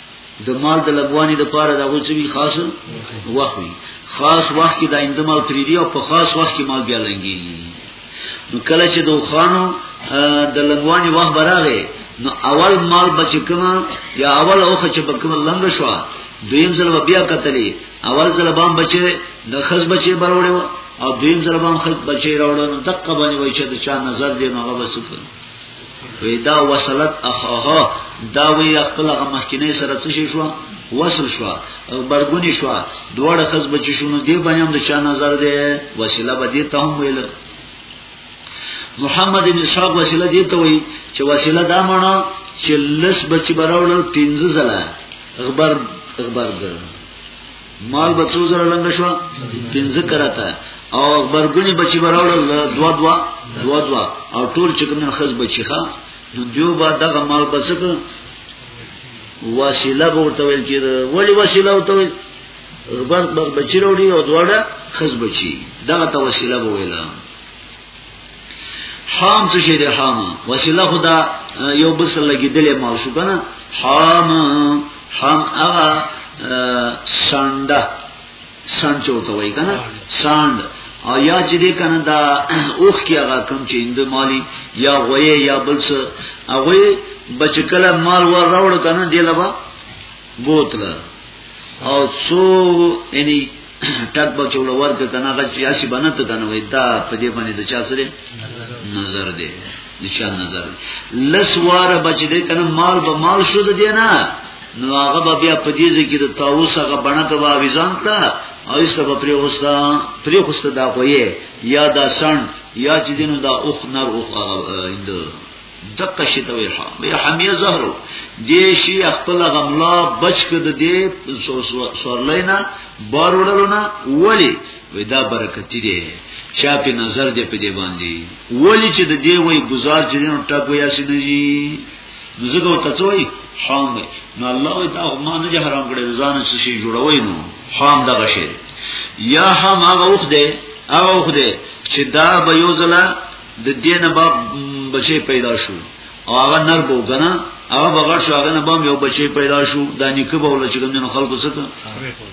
د مال د لګوانی د پاره د غوڅ وی خاص وخت وی خاص وخت کې د انده مال پریدي او په خاص وخت کې مال بیا لنګي نو کله چې دوخانو د لګوانی وخت براغه نو اول مال بچ کما یا اول اوخه چې بکم لنګ شو دویم ځل بیا قتلې اول ځل بام بچي د خز بچي بروړو او دویم ځل بام خز بچي راوړو دقه باندې وای چې د چا نظر دی نو هغه وسکه وی دا وصلت اخاها دا وی خپل هغه مخکینه سره څه شي شو وصل شو او برګونی شو دواړه خز بچی شونه دی باندې هم د چا نظر دی وسیله به دې ته هم ویل محمد بن اسحاق وسیله دې ته وی چې وسیله دا معنی چې لس بچی براول 15 زله غبر غبر در مال به څو زره لنګ شو پنځه کراته او برګونی بچی براول دوا دوا دوا دوا او ټول چې کوم خز بچی ښا نو دیو با دغه مال بسک وسیله ورته ویل چې ولی وسیله ورته ویل غبر بر بچی وروړي او دواړه خز بچی دغه ته وسیله ویله حام څه شي ده حام وسیله خدا یو بل سره لګیدلې ما شو کنه حام حام هغه ساند ساند چوته وای کنه ساند او یا چې دې کنه دا اوخ کې هغه کم چې اند مالی یا غوې یا بل څه هغه بچ کله مال ور راوړ کنه دی لبا بوتل او سو یعنی ټک به چول ورته کنه غل چې اسی بنت کنه وای دا په دې باندې د چا سره نظر دی د چا نظر دی لس واره بچ دې کنه مال به مال شو د دې نه نو هغه به بیا په دې ځکه د تاوس هغه بنت به ویزان کړه او سبب پرې وستا پرې خوسته دا کوی یا دا سن یا چې دینو دا اوخ نر اوخ هغه اند دقه شي ته ویخه به حمیه زهر دې شي خپل غملا بچ کړ دې سورلینا بار وړلونه ولی ودا برکتی دې چا په نظر دې په دې باندې ولی چې د دې وای گزار چې نو ټاک ویا سي نه جی زګو ته څوي حام نو الله دا ما نه حرام کړی ځان څه شي جوړوي نو حام دغه شي یا حام هغه وخت دی هغه وخت دی چې دا به یو ځله د دین به بچی پیدا شو او هغه نر بو کنه هغه بغړ شو هغه نه بم یو بچی پیدا شو دا نیکه به ول چې کوم خلکو سره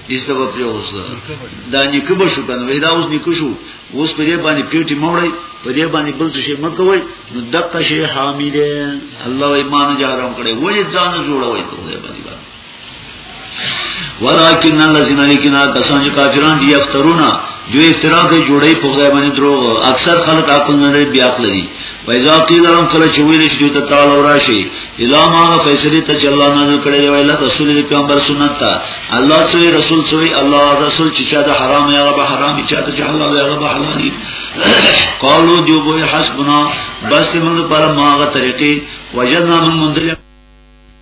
ایسته به پری اوس دا نیکه به شو کنه ودا اوس نیکه شو اوس په دې باندې پیټي موړی په دې باندې بل څه مکوي نو دقه شی حامله الله ایمان جارم کړي وې ځان جوړوي ته دې باندې ولكن الذين لكنا کسان چې کافران دي یفترون دوی افترا کوي جوړي په خدای باندې دروغ اکثر خلک عقل نه لري بیا عقل دي وایذا قیل لهم کله چې ویل شي ته تعالی وراشي الا ما فیصله ته چې الله نازل کړی دی ویل رسول دی پیغمبر سنت ته الله سوی رسول سوی الله رسول چې چا د حرام یا به حرام چې چا ته حلال یا به حلال قالو جو به حسبنا بس موږ پر ماغه طریقې وجدنا من مندل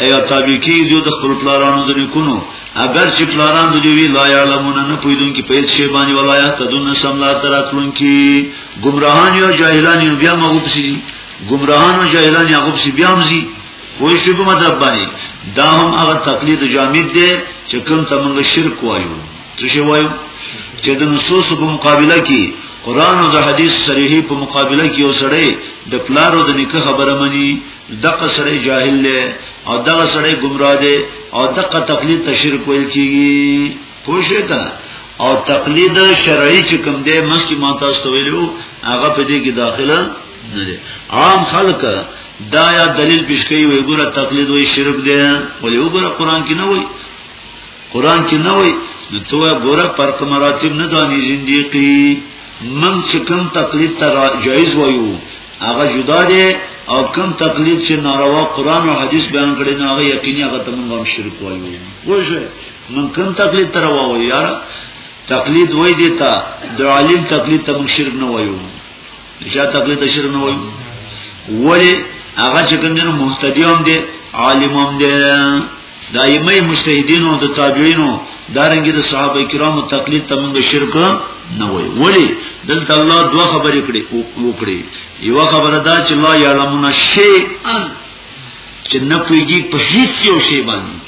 ایا تابع کیږي د خپل پلارانو د نیکونو اگر چې پلاران د دوی لا علمون نه پویدون کې په هیڅ شی باندې ولایت تدون سم لا تراتلون کې گمراهان یا جاهلان یو بیا مغو پسی گمراهان او جاهلان یو پسی بیا مزي خو شی په مطلب باندې دا هم هغه تقلید جامد دی چې کوم تمنګ شرک وایو څه شی وایو چې د نصوص په مقابله کې قران او د حدیث صریحي په مقابله کې وسړی د پلارو د نکاح خبره مني دغه سړی جاهل دی او دغه سړی گمراه دی او دغه تقلید تشرک ویل کیږي پوه شئ کنه او تقلید شرعی چې کوم دی مخکې ما تاسو ویلو هغه په دې کې داخله نه دی عام خلک دا یا دلیل پیش کوي وي ګوره تقلید وي شرک دی ولې وګوره قران کې نه وي قران کې نه وای نو تو ګوره فرق مراتب نه دانی زنديقي من چې کوم تقلید ته جایز وایو هغه جدا دی او کوم تقلید چې ناروا قران او حدیث بیان کړي نه هغه یقیني هغه تمون هم شرک وایو وایي من کوم تقلید ته روا وایو یار تقلید وای دیتا د عالم تقلید ته مشرک نه وایو چا تقلید ته شرک نه وایي ولی هغه چې کوم دینو مهتدی هم دي عالم هم دي دایمه مجتهدین او د تابعینو دارنګ د صحابه کرامو تقلید ته موږ شرک نه وای ولی دلته الله دوه خبرې کړې وکړې یو خبره دا چې الله یعلمون شیئا چې نه پیږي په هیڅ یو شی باندې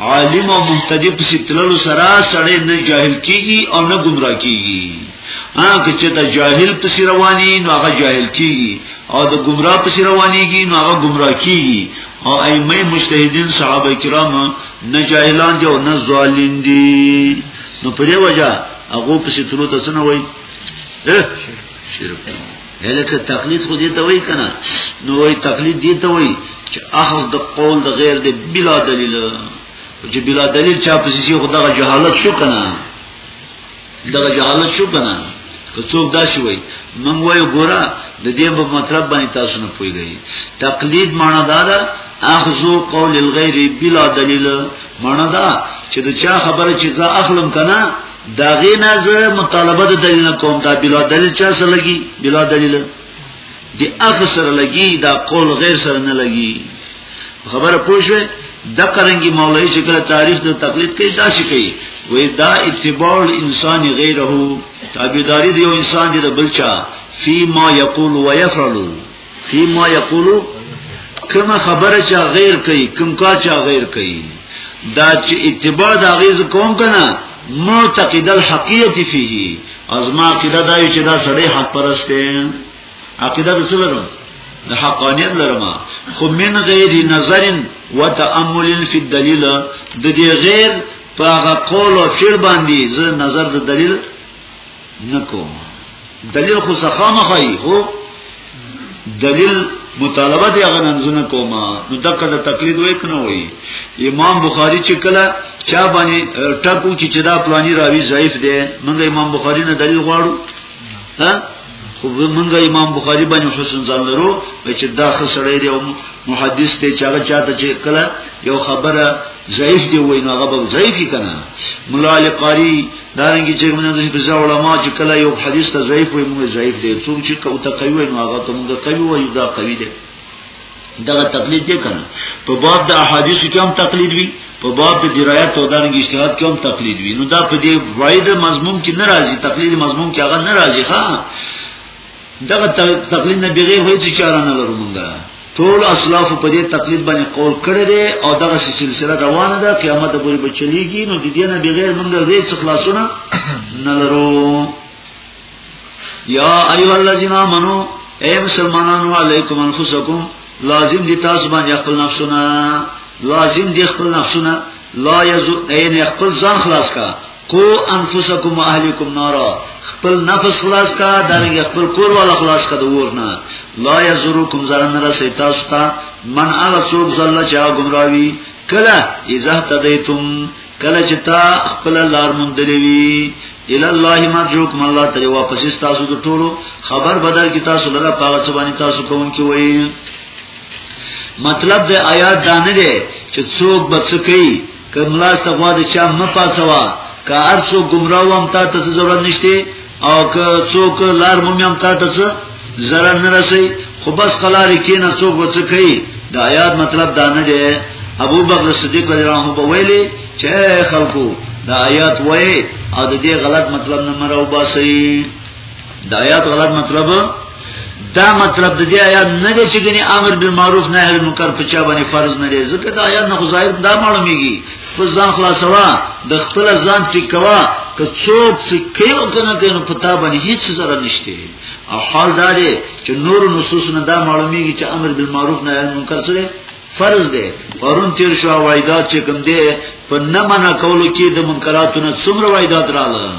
عالم او مهتدی په ستللو سره سړی نه جاهل کیږي او نه گمراه کیږي هغه چې دا جاهل په رواني نو هغه جاهل کیږي او د گمراه په روانيږي نو هغه گمراه کیږي او ائمه مجتهدین صحابه کرام نه جاهلان دي او نه ظالم دي نو په دې وجہ هغه په ستلو ته څنګه وایي شرک لکه تقلید خو دې ته وای کنه نو وای تقلید دې ته وای چې اخذ د قول د غیر د بلا دلیل چې بلا دلیل چا په سیسی خو دغه جهالت شو کنه دغه جهالت شو کنه که څوک دا شي وای مونږ وای ګوره د دې په مطلب باندې تاسو نه پوهیږئ تقلید معنی دا ده اخذ قول الغیر بلا دلیل معنی دا چې د چا خبره چې زه اخلم کنه دا غینا زه مطالبه د دلیل نه کوم دا بلا دلیل چا سره لګي بلا دلیل دی اخ سره لګي دا قول غیر سره نه لګي خبره پوښوي د قرنګي مولوی چې کله تاریخ ته تقلید کوي دا شي کوي وې دا اتباع الانسان غیره تابعداري دی یو انسان دی د بلچا فيما يقول ويفعل فيما يقولو کما خبره چا غیر کوي کم کا چا غیر کوي دا چې اتباع دا غیز کوم کنه معتقد الحقیقت فيه از ما عقیده دا چې دا سړی حق پرسته عقیده څه لرم د حقانیت لرم خو من غیر نظر و تامل فی الدلیل د دې غیر په هغه قول او فعل باندې زه نظر د دلیل نکوم دلیل خو زخامه خای خو دلیل مطالبه دی هغه ننځنه کومه نو دغه د تقلید وای کنه وای امام بخاری چې کله چا باندې ټکو چې چې دا پلاني راوی ضعیف دی موږ امام بخاری نه دلیل غواړو ها خو موږ امام بخاری باندې حسن ځان لرو چې دا خسړې دی او محدث ته چې هغه چاته چې کله یو خبره ضعیف دی وای نو هغه به ضعیف کنه مولا علی قاری دارنګه چې موږ د فزا علماء چې کله یو حدیث ته ضعیف وي موږ ضعیف دي څوک چې کو ته قوی نو هغه ته موږ قوی وایو دا قوی دي دغه تقلید دی کنه په باب د احادیث کې هم تقلید وی په باب د درایت او دارنګ اجتهاد کې هم تقلید وی نو دا په دې وایده مضمون کې ناراضي تقلید مضمون کې هغه ناراضي ښا دغه تقلید نه بغیر هیڅ چاره نه لرو مونږه ټول اسلاف په دې تقلید باندې قول کړی دی او دغه سلسله روانه ده قیامت پورې به چلیږي نو د دې نه بغیر مونږه هیڅ خلاصونه نه لرو یا ایو الذین آمنو اے مسلمانانو علیکم انفسکم لازم دي تاسو باندې خپل نفسونه لازم دي خپل نفسونه لا یزو اے نه خپل ځان خلاص کا کو انفسکم اهلیکم نارا خپل نفس خلاص کا دانګ خپل کور والا خلاص کا د ورنا لا یزرکم زرن رسی تاسو ته من هغه څوک زله چا گمراوی کله اذا تدیتم کله چې تا خپل لار مونږ دلوي الی الله مرجوکم الله تعالی واپس تاسو د ټولو خبر بدل کی تاسو لره پاغه څه باندې تاسو کوم کی وایي مطلب د آیات دانه دی چې څوک بچ کوي کملاس ته غوا د چا مه پاسوا که هر څوک گمراه وم تا ته ضرورت نشته او که څوک لار مو مم تا ته څه zarar نه رسي خو بس قلار کې نه څوک وڅ کوي د آیات مطلب دا نه دی ابو بکر صدیق رضی الله عنه په ویلي چې خلکو دا آیات وای او د دې غلط مطلب نه مرو باسي دا آیات غلط مطلب دا مطلب د دې آیات نه دی چې ګنې امر بالمعروف نهی عن المنکر په چا باندې فرض نه دی ځکه دا آیات نه ظاهر دا معلومیږي په ځان خلاصوا د خپل ځان ټیکوا که څوک فکر وکنه کنه په تا باندې هیڅ ضرر نشته او حال دا دی چې نور نصوص نه دا معلومیږي چې امر بالمعروف نهی عن المنکر سره فرض دی پرون تیر شو وایدات چې کوم دی په نه منع کولو کې د منکراتو نه څومره وایدات راغله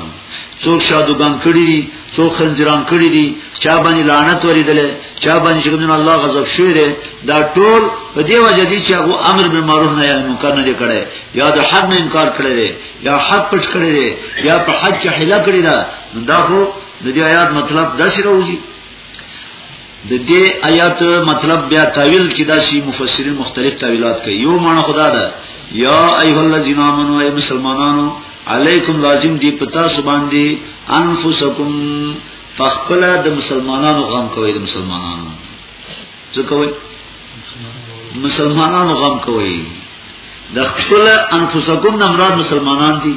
څوک شادوګان کړی دي څوک خنجران کړی دي چا باندې لعنت وریدل چا باندې چې کوم الله غضب شوی دی دا ټول په دې وجه دي چې هغه امر به معروف نه یا منکر نه دی کړی یا د حق نه انکار کړی دی یا حق پټ کړی دی یا په حق کې حیله کړی دا دا خو د دې آیات مطلب دا شروع وږي د دې آیات مطلب بیا تعویل چې دا شی مفسرین مختلف تعویلات کوي یو معنی خدا ده یا ایه الذین آمنو ای مسلمانانو علیکم لازم دی پتا سبحان دی انفسکم فخپل د مسلمانانو غم کوي د مسلمانانو څه کوي مسلمانانو غم کوي د خپل انفسکم نه مراد مسلمانان دي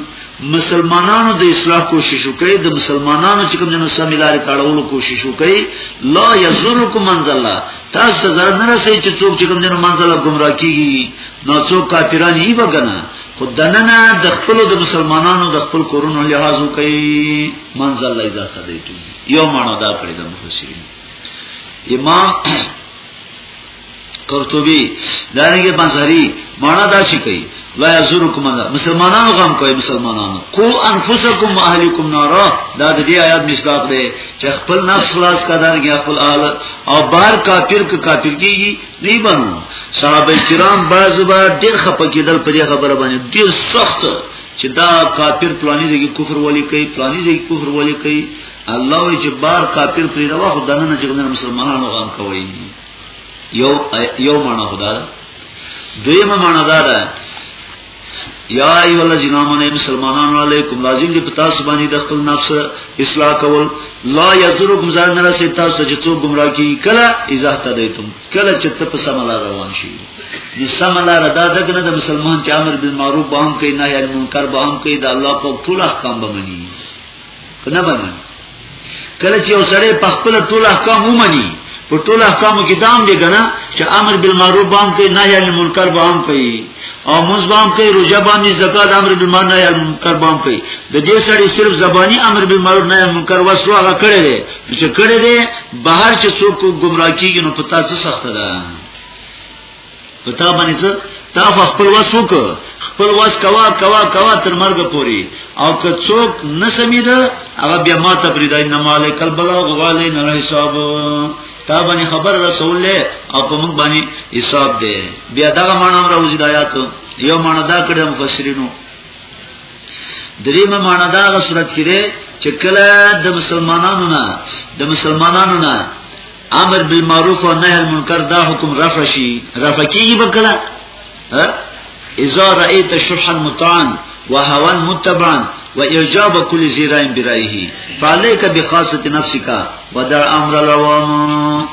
مسلمانانو د اصلاح کوشش وکړي د مسلمانانو چې کوم جنو سمیلاري تاړولو کوشش وکړي لا یزرکم منزل تاسو ته زړه نه رسي چې څوک چې کوم جنو منزل گمراه کیږي نو څوک کافران یې بګنه خداننا د خپل د مسلمانانو د خپل کورونو لحاظ وکړي منزل لا اجازه دی یو معنا دا کړی د مفسرین امام قرطبی دانګه بازاری معنا دا شي کوي لا یزورکم الله مسلمانانو غم کوي مسلمانانو قو انفسکم اهلیکم نار دا د دې آیات مصداق دی چې خپل نفس خلاص کړه دغه خپل اهل او بار کافر ک کافر کیږي نه بنو صحابه کرام باز با ډیر خپکیدل په دې خبره باندې ډیر سخت چې دا کافر پلاني ځای کفر ولي کوي پلاني ځای کفر ولي کوي الله وی چې بار کافر پرې دا واخو دنه چې ګنه مسلمانانو غم کوي یو یو معنا خدا ده دویمه معنا دا ده یا ایو الذین آمنوا مسلمانان علیکم لازم دی پتا سبانی د خپل نفس اصلاح کول لا یذرکم زان نه رسې تاسو چې څوک گمراه کی کله اذا تدیتم کله چې ته په سملا روان شي نو سملا ردا دغه د مسلمان چې امر بالمعروف به هم کوي نهی عن منکر به هم کوي د الله په ټول احکام به مني نه باندې کله چې یو سړی په خپل ټول احکام ومني په ټول احکام کې دام دی کنه چې امر بالمعروف باندې کوي نهي عن المنکر باندې کوي او موږ باندې کوي روزه باندې زکات امر بالمعروف نهي عن المنکر باندې کوي د دې سړی صرف زبانی امر بالمعروف نهي عن المنکر وسو هغه کړی دی چې کړی دی بهر چې څوک گمراه کیږي نو پتا څه سخت ده په تا باندې څه تا خپل وسوک خپل وس کوا کوا کوا تر مرګ پوري او که څوک نه سمید هغه بیا ما ته پریدای نه مالک البلاغ غالی نه حساب تا باندې خبر رسول له او په موږ باندې حساب دی بیا دا معنا راوځي د آیات یو معنا دا کړه مفسرینو دریمه معنا دا غ صورت کې چې کله د مسلمانانو نه د مسلمانانو نه امر بالمعروف او نهی عن المنکر دا حکم رفع شي رفع کیږي بکلا ها اذا رايت شحا مطعن وهوا متبعا واعجاب كل ذي راي برايه فعليك بخاصه نفسك ودع امر العوام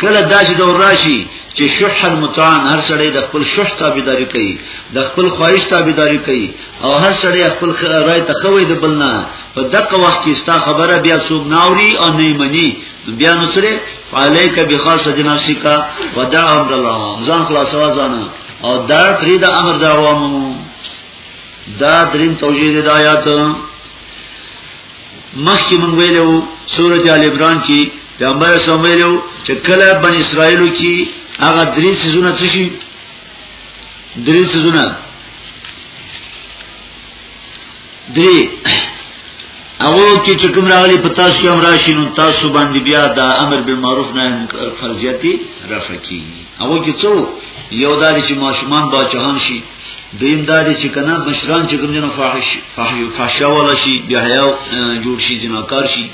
کله دا چې دور راشي چې شح المتان هر سړی د خپل شح تابعداري کوي د خپل خواهش تابعداري کوي او هر سړی خپل رائے ته خوي د بلنا په دغه وخت کې ستا خبره بیا څوک ناوري او نه مني بیا نو سره علیک بخاصه جناسی کا ودع عبد الله ځان خلاصوا ځان او دا فرید امر دا عوامو دا دریم توجیه د آیات مخکې مونږ ویلو سورته ال عمران کې پیغمبر اسلام ویلو چې کله بن اسرائیلو کې هغه درې سيزونه څه شي درې سيزونه درې هغه کې چې کوم راغلي په تاسو کې امر شي نو تاسو باندې بیا دا امر به معروف نه فرضیتي رفع کی هغه کې څو یو دار چې ماشومان با چهان شي دیم دار چې کنه مشران چې کوم جن فاحش فحشا ولا شي بیا حیا جوړ شي جناکار شي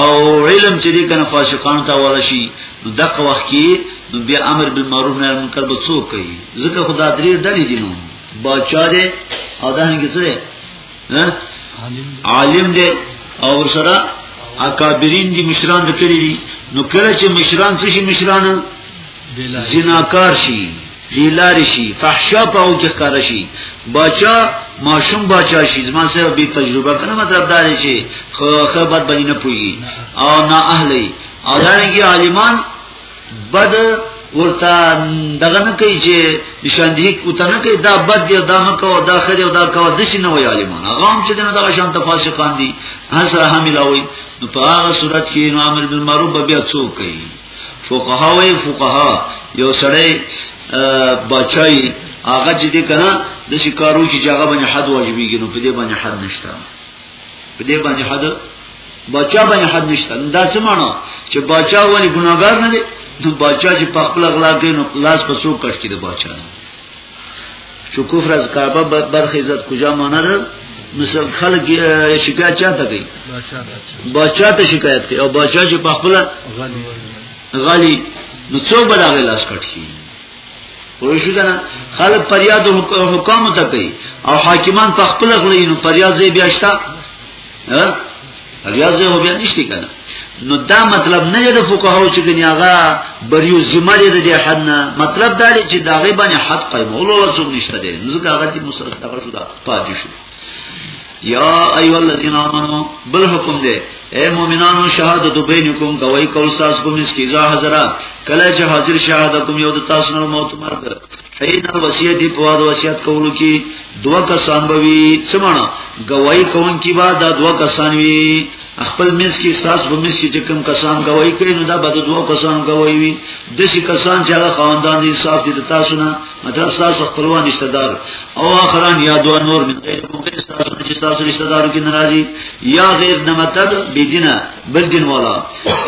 او علم چې دې کنه فاسقان ته ولا شي نو دغه وخت کې نو بیا امر بالمعروف نهی منکر به څوک کوي ځکه خدا درې ډلې دي نو بادشاہ دی او دا هنګ څه دی عالم دی او سره اکابرین دی مشران دکړي دي نو کله چې مشران څه شي مشران زناکار شي دیلار شي فحشا په او کې ښکار شي بچا ماشوم بچا شي زما سره به تجربه کنه مطلب دا دی چې خو خبرت باندې نه پوي او نه اهلي او دا نه کې عالمان بد ورته دغه نه کوي چې نشاندهي کوته نه کوي دا بد دی دا مکه او دا خدای او دا کاوه د شي نه وي عالمان هغه هم چې نه دغه شان تفاسقان دي حسره حاملوي نو په هغه صورت کې نو امر بالمعروف بیا څوک کوي فقها وي فقها یو سړی بچای هغه چې دې کنه د شکارو چې هغه باندې حد واجبېږي نو په دې باندې حد نشته په دې باندې حد بچا باندې حد نشته دا څه معنی چې بچا ولې ګناګار نه دی نو بچا چې په خپل اغلا کې نو لاس په څوک کټ کې دی بچا نه چې کفر از کعبه برخه عزت کجا معنی ده نو سب خلک شکایت چاته کوي بچا ته شکایت کوي او بچا چې په خپل غالي نو څوک به دا لاس کټ شي پوه شو کنه خلک فریاد حکام ته کوي او حاکمان په خپل غلي نو فریاد یې بیا شته ها فریاد یې هو بیا نشته کنه نو دا مطلب نه دی د فقهاو چې کني هغه بریو ذمہ دی د حد نه مطلب دا دی چې دا غي باندې حد قائمولو لازم نشته دی نو ځکه هغه چې مسلط هغه شو دا پاتې شو یا ایو الذین آمنو بل حکم دی اے مومنانو شهادت بینکم کوي کول تاسو کوم اس کیزا حضرا کله چې حاضر شهادت کوم یو د تاسو نو موت مرګ حین الوصیت په واد وصیت کولو کې دوه کسان بوي سمانا گواہی کوم کی با دا دوه کسان وي خپل مس کې ساس په مس کې کوم کسان گواہی کوي نو دا به دوه کسان گواہی وي د شي کسان چې هغه خواندان دي صاحب دي تاسو نه مطلب تاسو خپلوان رشتہ دار او اخران یا دوه نور من غیر ممکن تاسو چې تاسو رشتہ دارو کې ناراضي یا غیر نه مطلب بيدینه بل دین والا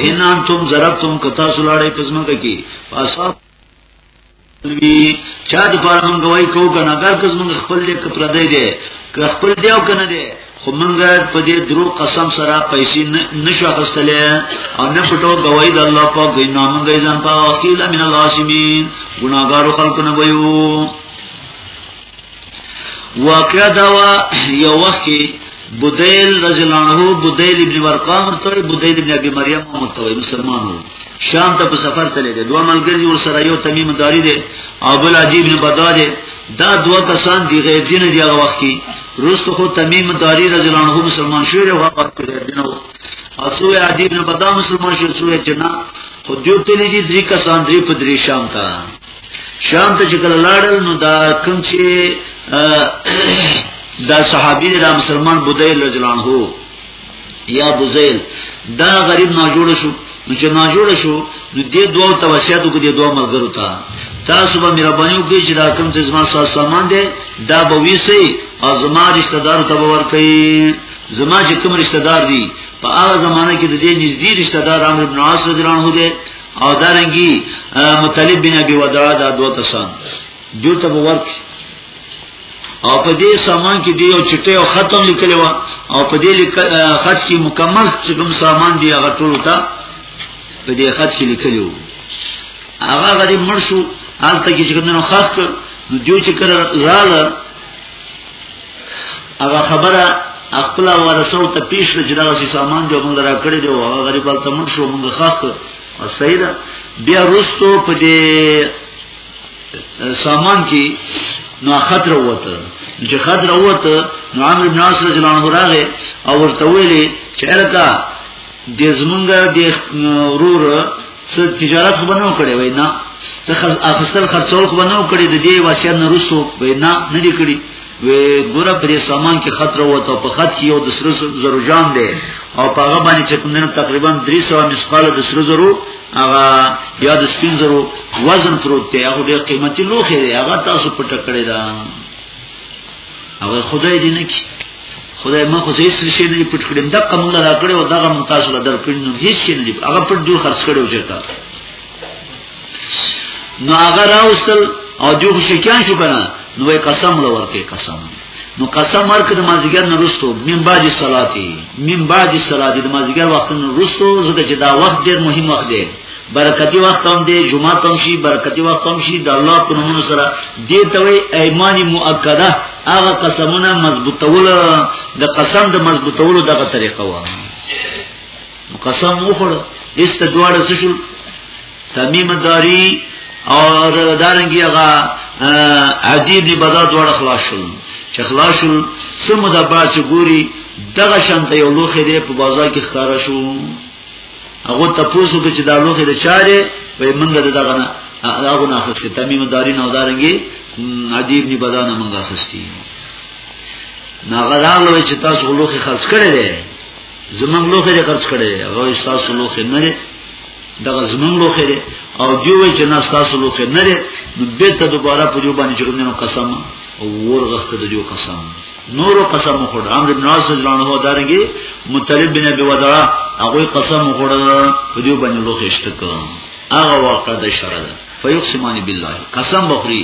ان انتم ضربتم کتا سلاړې پزما کې پاساب وی چا د پاره مونږ وای کو کنه دا کس مونږ خپل دې کپر دی دې خپل دی او کنه دی خو منګه په دې درو قسم سره پیسې نشو اخستلې او نه پټو گواہی د الله په ګینا منګه ځان په وکیل من الاسمین ګناګارو خلکو نه ویو واقعا دا یو وخت بدیل رضی الله عنه بدیل ابن ورقا مرتوی بدیل ابن ابي مریم مرتوی مسلمان وو شام ته په سفر تللی دی دوه ملګری ور سره یو تمیم داری دی او بل عجیب نه بداده دا دوه کسان دی غیر دین دی هغه وخت کې روست خو تمیم داری رضی الله عنه مسلمان شو او هغه کړی دینو او سو عادی ابن بدا مسلمان شو سو جنا خو دیو ته لږی درې کسان درې په درې شام تا شام ته چې کله لاړل نو دا کوم چې دا صحابي دا مسلمان بودای رضی الله عنه یا بوزیل دا غریب نه جوړ شو نو چې نه جوړ شو نو دې دوه توصیات کو دې دوه ملګرو ته تاسو به مهرباني وکړئ چې دا کوم چې زما ساس سامان دی دا به ویسي او زما رشتہ دار ته باور کوي زما چې کوم رشتہ دار دي په هغه زمانه کې د دې نږدې رشتہ دار عمرو بن عاص رضی الله عنه دی او دارنګي مطلب بن ابي وداع دا دوه کسان دوی ته باور کوي او په دې سامان کې دی یو چټه او ختم لیکلی و او په دې خط کې مکمل چې کوم سامان دی هغه ټول تا په دې خط کې لیکلی و هغه غریب مړ شو هلته کې چې کوم نو خاص کړ نو دیو چې کړه رااله هغه خبره خپل ورسو ته پیش چې دا سي سامان دی موږ را کړی دی او هغه غریب هلته مړ شو موږ خاص کړ او سیدا بیا رستو په دې سامان کې نو خطر وته چې خطر وته نو عمرو بن عاص رضی الله عنه راغی او ورته ویلي چې الکا د زمونږ د ورور څه تجارت خو بنو کړي وای نه څه اخستل خرڅول خو بنو کړي د دې واسیان نه رسو وای نه نه دي کړي وی ګوره پرې سامان کې خطر وته په خط کې یو د سرو زرو جام دی او په هغه باندې چې کوم تقریبا 300 مسقال د سرو زرو هغه یا د سپین زرو وزن پروت دی هغه ډېر قیمتي لوخه دی هغه تاسو پټ کړی دا هغه خدای دې نه کی خدای ما خو هیڅ شي نه پټ کړم دا کوم نه راکړې او دا غو تاسو له درکړنو هیڅ شي نه هغه پټ دوی خرڅ کړو چېرته نو هغه راوستل او جو شکیان شو کنه نو وای قسم له ورکه قسم نو قسم ورکه د مازیګر نه رستو من بعد صلاتی من بعد صلاتی د مازیګر وخت نه رستو زکه چې دا وخت ډیر مهم وخت دی برکتی وخت هم دی جمعه تم شي برکتی وخت هم شي د الله په نومونو سره دې ته وای ایمان مؤکده هغه قسمونه مضبوطول د قسم د مضبوطولو دغه طریقه و قسم وخوړ ایست دواړه څه شو تمیم داری او دارنګي هغه عدی ابن بدا دواړه خلاص شول چې خلاص شول سمو د بعد چې ګوري دغه شانته یو لوخه دی په بازار کې ښکارا شو هغه تاسو کې چې دا لوخه دی چاره وای منګه دغه نه هغه نه خسته تمیم داری نه دارنګي عدی ابن بدا نه منګه خسته ناغه راغله چې تاسو لوخه خرڅ کړی دی زمنګ لوخه دې خرج کړي هغه احساس لوخه نه لري دغه زمنګ لوخه دې او دی وای چې نه احساس لوخه نه لري نو به ته دوباره په جو باندې چې کوم قسم او ورغخته د جو قسم نورو قسم خوړ امر ابن عاص ځلانه هو دارنګي مطلب بن ابي ودرا هغه قسم خوړ په دې باندې لوخه شته کوم هغه واقع د شرع ده فیقسمانی بالله قسم بخری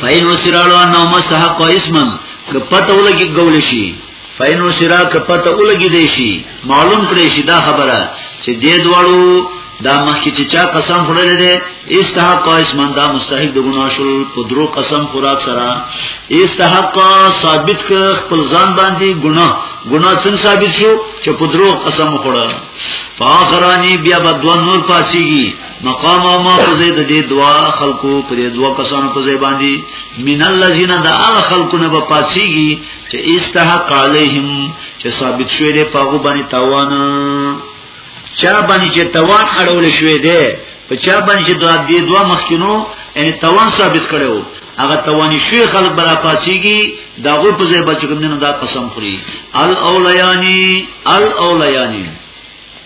فین وسرالو انه مستحق اسمن که پته ولګي ګول شي فین وسرا که پته ولګي دی شي معلوم کړي شي دا خبره چې دې دوړو دا مخکې چې چا قسم خورل دي استحق اسمن دا مستحق د ګناه شول په درو قسم خوراک سره استحق ثابت ک خپل ځان باندې ګناه ګناه څنګه ثابت شو چې په درو قسم خوړل فاخرانی بیا بدو نور پاسیږي مقام او ما په زید دې دوا خلقو پر دوا کسانو په زی باندې من الذین دا هغه خلقو نه پاتېږي چې استحق علیهم چې ثابت شوی دی په هغه باندې توان چا باندې چې توان اړول شوی دی په چا باندې چې دا دې دوا مخکینو یعنی توان ثابت کړو هغه توانی شوی خلق برا پاسیږي دا غو په زی بچو کوم نه دا قسم خوري الاولیانی الاولیانی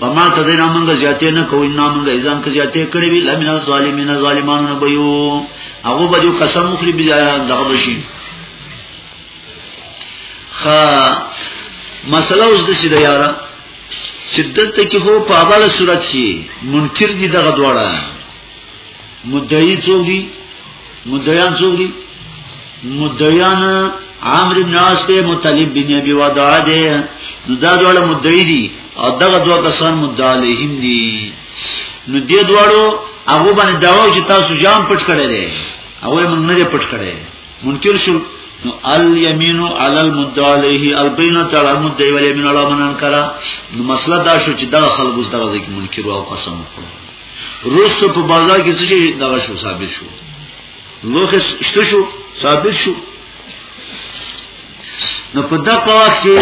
وما تدینا منګ زیاتې نه کوو نه منګ ایزان کې زیاتې کړې وی لمن الظالمین ظالمانو نه بيو هغه به یو قسم مخری بیا دغه بشي خ مسله اوس د څه دی یاره چې دلته کې هو په اوله صورت شي منکر دي دغه دواړه مدعی څوک دي مدعیان څوک دي مدعیان عمرو بن عاص ته مطلب بن ابي وداع دي نو دا ډول مدعی دي او دغه دوه کسان مدعا علیهم دي نو دې دواړو هغه باندې داوا چې تاسو جام پټ کړی دی هغه موږ نه پټ کړی منکر شو نو الیمینو علی المدعا علیه البینه تعالی المدعی ولیمین علی من انکرا نو مسله دا شو چې دا خلک اوس دغه ځکه منکر او قسم وکړي روسته په بازار کې څه شي دا شو ثابت شو لوخه شته شو ثابت شو نو په دغه وخت کې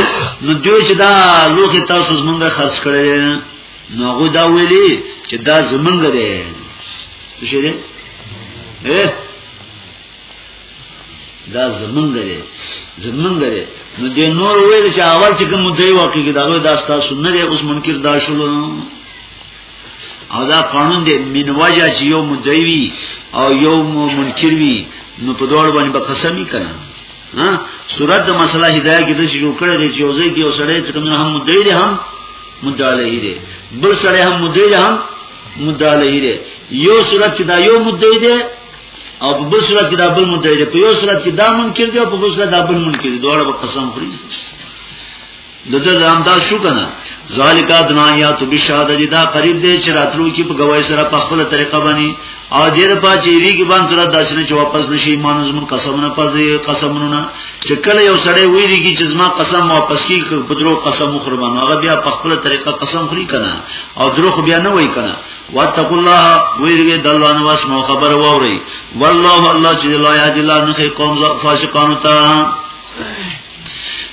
نو دوی چې دا لوخه تاسو زمونږ خرڅ کړی نو هغه دا ویلي چې دا زمونږ دی څه دی دا زمونږ دی زمونږ دی نو د نور ویل چې اول چې کوم دی واقع کې دا وې دا تاسو نه دی اوس منکر دا شول او دا قانون دی من وجه چې یو مدعی او یو منکر وي نو په دوړ باندې به قسمی کړه ها صورت د مسله هدايه کې د شي جوړ کړی چې یو ځای کې یو سړی چې کوم هم مدعی دی هم مدعی دی بل سړی هم مدعی دی هم مدعی دی یو صورت کې دا یو مدعی دی او په بل صورت کې دا بل مدعی دی په یو صورت کې دا منکر دی او په بل صورت دا بل منکر دی دوړ به قسم خوري دته زم دا شو کنه ذالک ادنایا تو بشاده دی دا قریب دی چې راتلو کې په گواہی سره په خپل طریقه باندې او دیر په چیرې کې باندې تر داسنه چې واپس نشي ایمان زمون قسم نه پز دی قسمونه نه چې کله یو سړی ویری کې چې زما قسم واپس کی په درو قسم مخربان هغه بیا په خپل طریقه قسم خوري کنه او درو خو بیا نه وای کنه واتقوا الله ویری د الله نو واسمو خبر ووري والله الله چې لا یاجلا نه قوم فاسقانو ته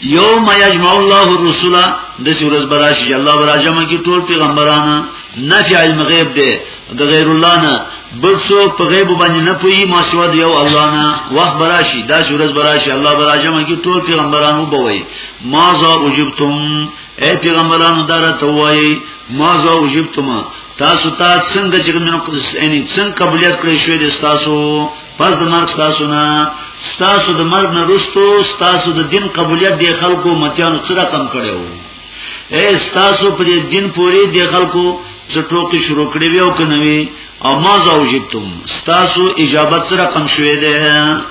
یوم یجمع الله الرسل د سورز براشي الله براجم کی ټول پیغمبرانه نفی علم غیب دی د غیر الله نه بل څوک په غیب باندې نه پوي ما سوا دی او الله نه وخت براشي دا سورز براشي الله براجم کی ټول پیغمبرانو بوي ما ذا وجبتم اے پیغمبرانو دارا توای ما زو وجبتما تاسو تاسو څنګه چې موږ یعنی څنګه قبولیت کړی شوې د تاسو پس د مرګ تاسو نه تاسو د مرګ نه رستو تاسو د دین قبولیت د خلکو متیانو سره کم کړو اے تاسو په دین پوری د خلکو چټوکی شروع کړی وی او کنه وی او ما زوجتم تاسو اجابت سره کم شوې ده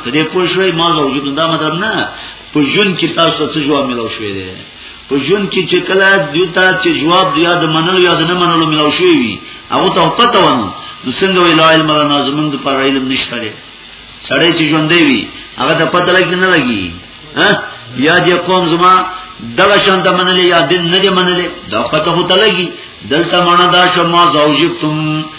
په دې پوه شوي ما زوجتم دا مطلب نه په جون کې تاسو ته جواب ملو شوې ده په جون کې چې کله دوی ته چې جواب دی یاد منلو یاد نه منلو ملو شوې وي هغه ته پته ونه نو څنګه وی لا علم لنا زمون د پر علم نشته لري سړی چې ژوند دی هغه ته پته لګی نه لګي ها یا دې قوم زما دغه شان د منلې یا دین نه دې منلې دا پته هو ته لګي دلته معنا دا شما زوجتم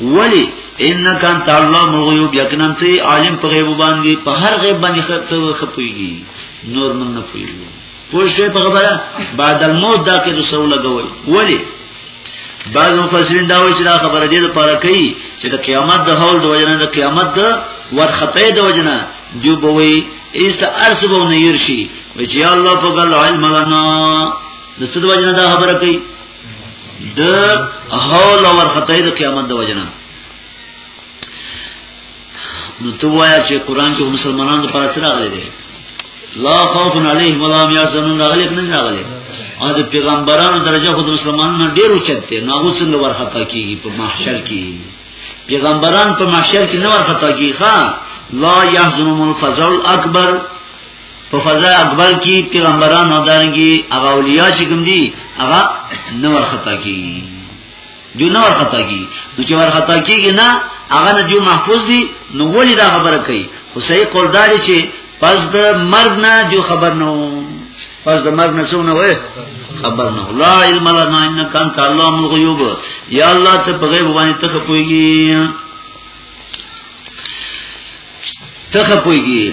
ولی انک انت الله مغیوب یقینا ته عالم په غیب باندې په هر غیب باندې خطر خپویږي نور من نه پویږي پوه شئ په خبره بعد الموت دا کې رسول لګوي ولی بعض مفسرین دا وایي چې دا خبره دې لپاره کوي چې د قیامت د حول د وجنه د قیامت د ورخته د وجنه دی بوي ایست ارسبو نه يرشي چې الله په ګل علم لنا د څه د وجنه دا خبره کوي د حول او ورخته د قیامت د وجنه نو ته وایا چې قران کې مسلمانانو لپاره څه راغلي دي لا خوف علیهم ولا هم یحزنون راغلي نه راغلي او د پیغمبرانو درجه خود مسلمانانو ډیر اوچته نو هغه څنګه ورخطا کیږي په محشر کې پیغمبران په محشر کې نه ورخطا کیږي ها لا یحزنهم الفزع الاکبر په فضا اکبر کې پیغمبران او دانګي هغه اولیاء چې کوم دي هغه نو ورخطا کی جو نو ورخطا کی نو چې ورخطا کیږي نه هغه نه جو محفوظ دي نو ولې دا خبره کوي خو صحیح قول دا دی چې پس د مرګ نه جو خبر نه پس د مرګ نه څو نه وای خبر نه لا علم لنا انك انت علام الغيوب یا الله ته په غیب باندې ته پويږي ته خپويږي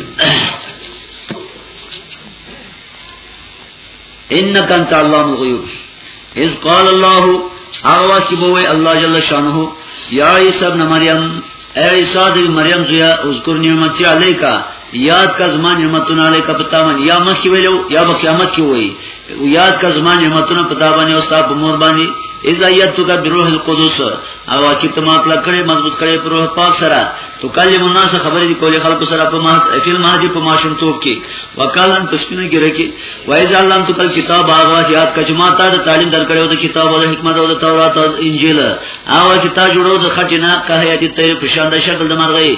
انك انت علام الغيوب اذ قال الله اغوا سبوي الله جل شانه يا عيسى ابن مريم اے عيسى ابن مريم زيا اذكر نعمتي عليك یاد کا زمان نعمتونه علیکا پتامن یا مخی ویلو یا با قیامت کی وئی یاد کا زما نعمتونه پتا باندې او ستا په مور باندې اذا یتک بروح القدس او چې تما کله کړي مضبوط کړي پر روح پاک سره تو کلم الناس خبرې دي کولې خلکو سره په ما فل ما دي په ماشوم توپ کې وکالن پسپینه کې رکی وایز الله تو کل کتاب اغواز یاد کا چې ما ته د تعلیم درکړو د کتاب او د حکمت او د تورات او انجیل او چې تا جوړو د خټینا کهیت تیر په شان د شکل د مرغې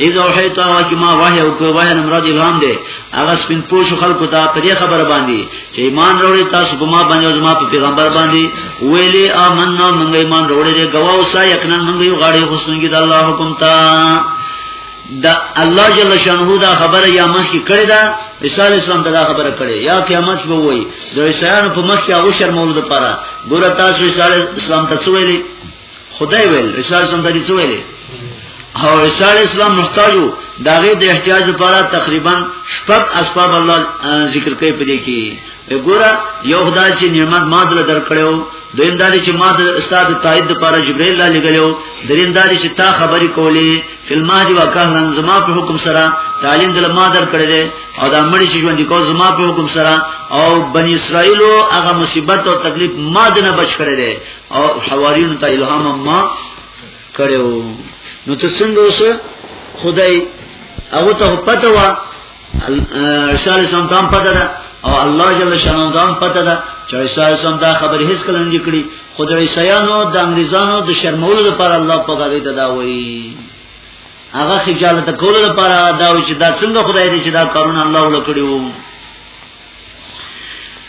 اذا وحیت هغه چې ما وحی او کوه وحی مراد الهام دی هغه سپین پوش خلکو ته په دې خبره باندې چې ایمان وروړي تاسو په ما باندې او ما په پیغمبر باندې ویلې آمنا موږ ایمان وروړي دی گواه اوسه یقینا موږ یو غاړي حسنګي د الله حکم ته دا الله جل شانه دا خبره یا مخکې کړی دا عیسی علی السلام دا خبره کړی یا قیامت به وای د عیسیانو په مخ کې او شرمولو لپاره ګور تاسو عیسی علی السلام ته څه ویلي خدای ویل رسول الله صلی الله علیه وسلم او عیسی علی السلام محتاجو داغه د احتیاج لپاره تقریبا شپږ اسباب الله ذکر کوي په دې کې وګوره یو خدای چې نعمت ما دل درکړو دویم داري چې ما د استاد تایید لپاره جبرئیل را لګلو دریم داري چې تا خبرې کولې فلما دی وکهلن زما په حکم سره تعلیم دل ما در کړې ده او دا مړي چې ژوند کو زما په حکم سره او بنی اسرائیلو هغه مصیبت او تکلیف ما دنه بچ کړې ده او حواریون ته الهام ما کړو نو ته څنګه اوس خدای هغه ته پته وا رساله سم تام پته ده او الله جل شانو تام پته ده چې رساله سم دا خبر هیڅ کله نه کړی خدای سیانو د انګریزانو د شرمولو لپاره الله په غاړه ته دا وایي هغه خجالت کولو لپاره دا وایي چې دا څنګه خدای دې چې دا کارونه الله ولکړي وو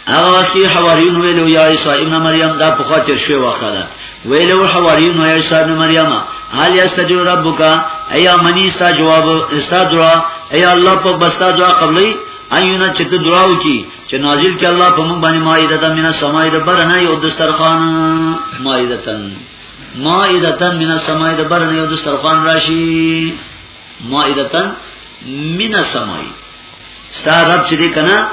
هغه واسی حواریون ویلو یا عیسی ابن مریم دا په خاطر شوی واقع ده ویلو حواریون یا عیسی ابن مریم حال یستجو ربک ایا منی استا جواب استا دعا ایا الله په بستا دعا قبلی ایونه چې ته دعا وکي چې نازل کې الله په موږ باندې مائده ده مینه سمای ده بر نه یو دسترخوان مائده تن مائده تن مینه سمای ده بر نه یو دسترخوان راشي مائده تن مینه سمای ستا رب چې دې کنه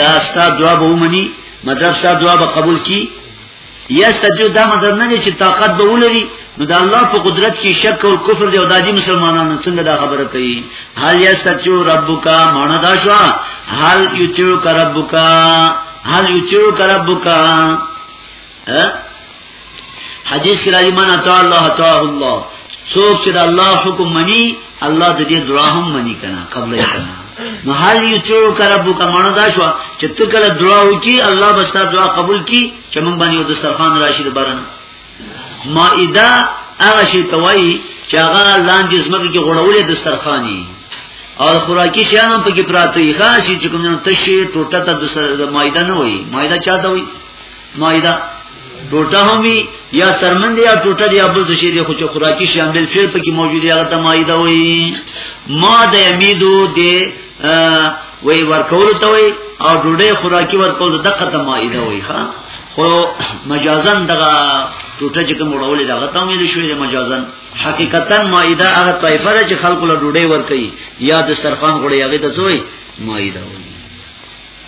دا ستا دعا به ومني مطلب ستا دعا به قبول کی یا ستجو دا مطلب نه چې طاقت به ولري نو دا الله په قدرت کې شک او کفر دی او دادی مسلمانانو څنګه دا خبره کوي هل یا ستجو ربک معنا دا شو هل یتیو ربک هل یتیو ربک حدیث کې راځي من اطاع الله اطاع الله څوک چې د الله حکم مني الله د دې دعا هم مني کنه قبل یې کنه نو حال یو چې کربو کا مانو دا شو چې ته کله دعا وکي الله بس تا دعا قبول کی چې مونږ باندې یو دسترخوان راشي د بارن مائده هغه شی توای چې هغه لاندې زمکه کې غړولې دسترخواني او خوراکي شیان هم پکې پراته وي خاص چې کوم نه تشي ټوټه ته د مائده نه وي مائده چاته وي مایده ټوټه هم وي یا سرمند یا ټوټه دی ابل څه شي دی خو چې خوراکي شیان بل فعل پکې موجود دی هغه ته مایده وي ما د امیدو دی وی ورکول ته وی او ډوډۍ خوراکي ورکول ته دغه ته مایده وي ښا خو مجازن دغه ټوټه چې کوم وړولې دا غته ویل شوې ده مجازن حقیقتا مائده هغه طائفه ده چې خلکو له ډوډۍ ورکي یا د سرخان غړي هغه ته څوې مائده وایي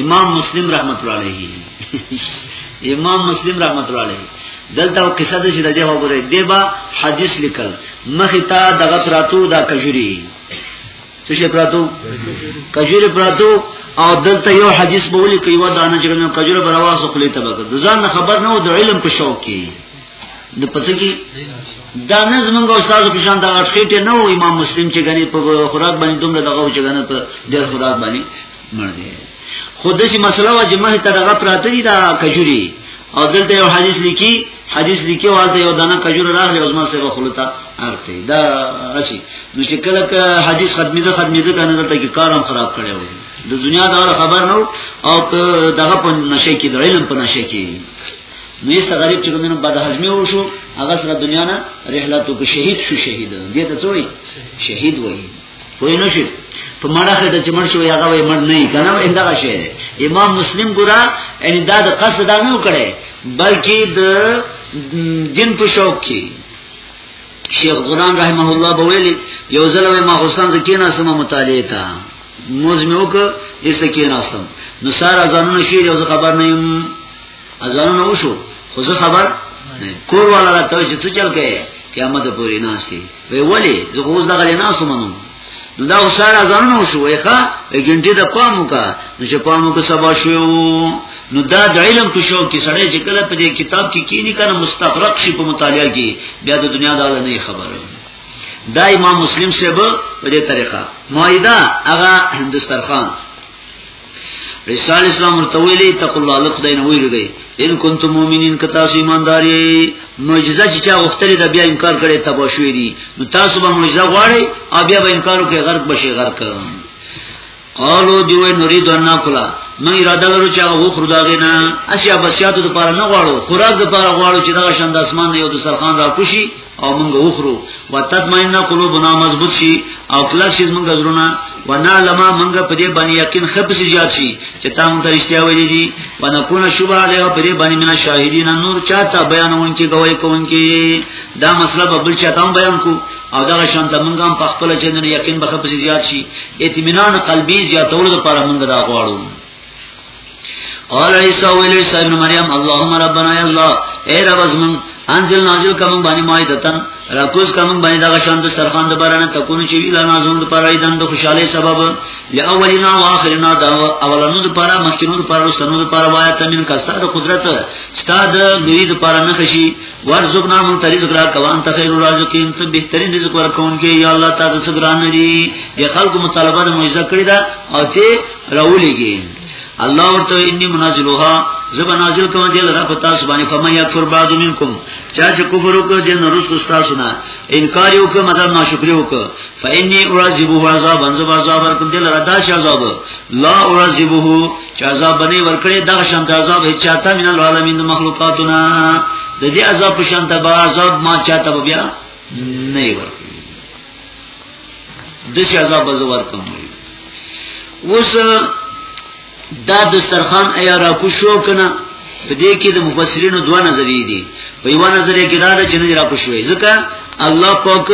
امام مسلم رحمت الله علیه امام مسلم رحمت الله علیه دلته او قصه د شیدا دی وګوره دی با حدیث لیکل مخه تا دغه پراتو دا کجوري څه شي پراتو کجوري پراتو او دلته یو حدیث به ولیکي و دا نه چې کجوره برواز خپل ته بګر ځان خبر نه و د علم په شوق کې د پڅکی دا نه زمونږ استاد په شان دا خېټه نه و امام مسلم چې غني په خوراک باندې دومره دغه چې غنه په ډېر خوراک باندې مړ دی خود دې مسله وا جمعه ته دغه پراته دي دا کجوري او دلته یو حدیث لیکي حدیث لیکي او دلته یو دانه کجور راغلی او زما سره خلوتا ارته دا راشي نو چې کله حدیث ختمې ده ختمې ده کنه دلته کې کارم خراب کړي وي د دنیا دا خبر نو او دغه په نشه کې د علم په نشه کې نویست غریب چې کومینو بد هضمي وشو هغه سره دنیا نه رحلت وکړ شهید شو شهید دې ته څوې شهید وایي وای نه شي په مړه خټه چې مړ شو هغه وای مړ نه کنه انده شي امام مسلم ګورا ان دا د قصد دا نه وکړي بلکې د جن په شوق کې شیخ غلام رحمه الله بویلی یو ځل ما حسین زکینا سم مطالعه تا موز مې وک ایسته کې ناستم نو سارا ځانونه شي یو خبر نه ازان نو شو خو زه خبر کور والا را ته چې څه چل کې قیامت پورې ناشتي وی ولی زه خو اوس دغه نه سمنم نو دا وساره ازان نو شو وی ښا ګنټه د پامو کا نو چې پامو کو سبا شو نو دا د علم په شوق کې سړی چې کله په دې کتاب کې کینی کنه مستغرق شي په مطالعه کې بیا د دنیا دا نه خبره دا امام مسلم سیب په دې طریقه مائده هغه دسترخوان عیسی علیہ السلام ورته ویلي تقوا الله له خدای نه ویریږي ان کنتم مؤمنین که تاسو ایمانداري معجزه چې چا غوښتلې دا بیا انکار کړي تبا شوې دي نو تاسو به معجزه غواړي او بیا به انکار وکړي غرق بشي غرق قالو دی وای نريد ان ناكل من اراده لرو چې هغه خور داغه نه اشیا بسیاتو د پاره نه غواړو خوراک د پاره غواړو چې دا شند اسمان نه یو د سرخان را کوشي او موږ وخرو وتطمئن قلوبنا مضبوط شي او کله چې موږ زرونه ونا لما موږ په دې باندې یقین خپس زیات شي چې تاسو ته رښتیا ویلي دي ونكون شبه علیه په دې باندې من شاهدین نور چاته بیانون کې گواہی کوون کې دا مسله په بل چاته بیان کو او دا شان ته موږ هم په خپل چې یقین به خپس زیات شي اطمینان قلبي زیاتول لپاره موږ دا غواړو قال عيسى ویل عيسى ابن مريم اللهم ربنا يا الله اے رب زمون انزل نازل کوم باندې مائدتن راکوز کوم باندې دا شان د سرخان د بارانه تکون چې ویلا نازل د پرای دند خوشاله سبب لاولنا واخرنا دا اولنو د پارا مخکینو د پارا سنو د پارا وایت من کستا د قدرت ستا د لوی د پارا نه خشي ورزقنا من طریق را کوان تخیر رازقین ته بهترین رزق ورکون کې یا الله تعالی سګران دی د خلق مطالبه د معجزه کړی دا او چې راولېږي الله ورته انی منازلوها زب نازل کوم دل را پتا سبحانه فمن یکفر بعد منکم چا چې کفر وکړ دین رسو تاسو نه انکار یو کوم مدار ناشکری وکړ فإني أعذبه عذابا ذو عذاب ورکم دل را داش عذاب لا أعذبه چې عذاب بنې ورکړي دا شان د عذاب هیڅ چاته من العالمین مخلوقاتنا د دې عذاب په شان ته با عذاب ما چاته بیا نه ورکړي د شي عذاب زوار کوم اوس دا دسترخوان ایا را کو شو کنه په دې کې د مفسرینو دوه نظریې دي په یو نظریه کې دا ده چې نه را کو شوې ځکه الله پاک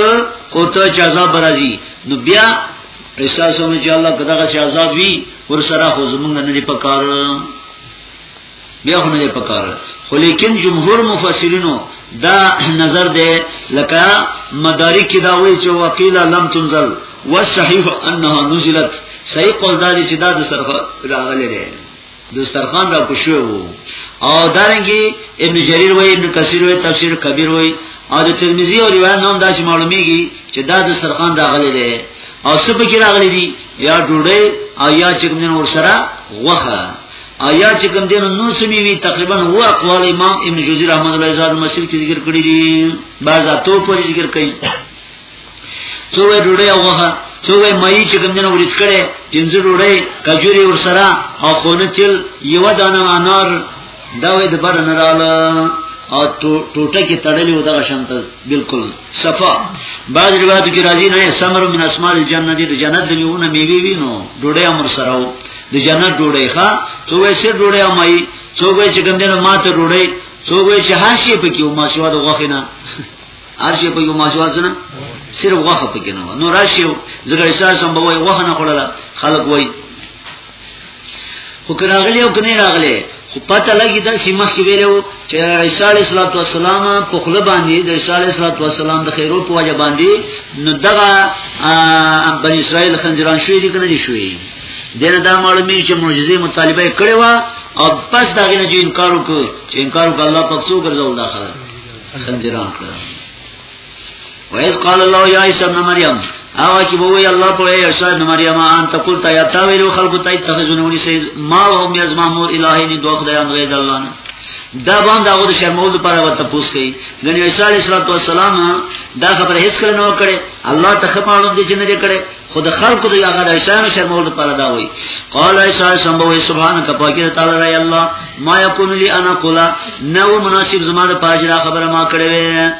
کوته چې عذاب راځي نو بیا احساس هم چې الله کداغه چې عذاب وي ور سره خو زمونږ نه دی پکار بیا هم نه پکار خو لیکن جمهور مفسرینو دا نظر دی لکه مدارک دا وایي چې وقیل لم تنزل والصحيح انها نزلت صحیح قول دا دی چې دا د صرف راغلی دی دسترخوان را کوشو او دارنګي ابن جرير وای ابن کثیر وای تفسیر کبیر وای او د ترمذی او روایت نوم داسې معلومیږي چې دا د سرخان راغلی دی او سبب کې راغلی دی یا ډوډۍ او یا چې کوم نور سره غوخه آیا چې کوم دین نو سمي وي تقریبا هو اقوال امام ابن جوزی رحمه الله زاد مسیل کې ذکر کړی دي بعض اتو په ذکر کوي څو وې ډوډۍ او غوښه څو وې مې چې کوم دین ورڅ کړي پنځه ډوډۍ کجوري ور سره او خونه چل یو دانه انار دا وې د بر نه رااله او ټوټه کې تړلې و دغه شانته بالکل صفا بعض روایت کې راځي نه سمر من اسماء الجنه دې جنت دې ونه میوي وینو ډوډۍ امر سره د جنت ډوړې ښا څو وې سر ډوړې او مې څو وې چې کوم دینه ماته ډوړې څو وې چې هر شي په کې ما شو د غوښنه هر شي په یو ما شو ځنه صرف غوښه په کې نه نو راشي زګر احساس هم بوي غوښنه خړل خلک وای خو کراغلی او کني راغلی خو پته لګی دا چې مخکې ویلو چې عیسی علیه السلام په خله باندې د عیسی علیه السلام د خیرو په وجه باندې نو دغه بنی اسرائیل خنجران شوې دي کنه دي شوې دنه دا معلومی چې معجزې مطالبه کړې و او پس دا غنه چې انکار وکړ چې انکار وکړ الله پاک څو ګرځول دا خبره خنجران کړه ویس قال الله یا عیسی ابن مریم هغه چې ووی الله په عیسی ابن مریم ان تقول تا یا تا ویلو خلق ته تخزنونی سي ما او هم یزما مور الہی نه دوه خدایان غیر الله نه دا باندې هغه د شرمول لپاره وته پوس کوي د نبی صلی الله علیه وسلم دا خبره هیڅ کله نه وکړي الله ته خپلو دي چې نه دې کړي خود خلق دی هغه د شان شرمول لپاره دا وایي قال ایسا سمبو سبحانك پاکه تعالی رای الله ما یکون لی انا قولا نو مناسب زما د پاجرا خبره ما کړې وې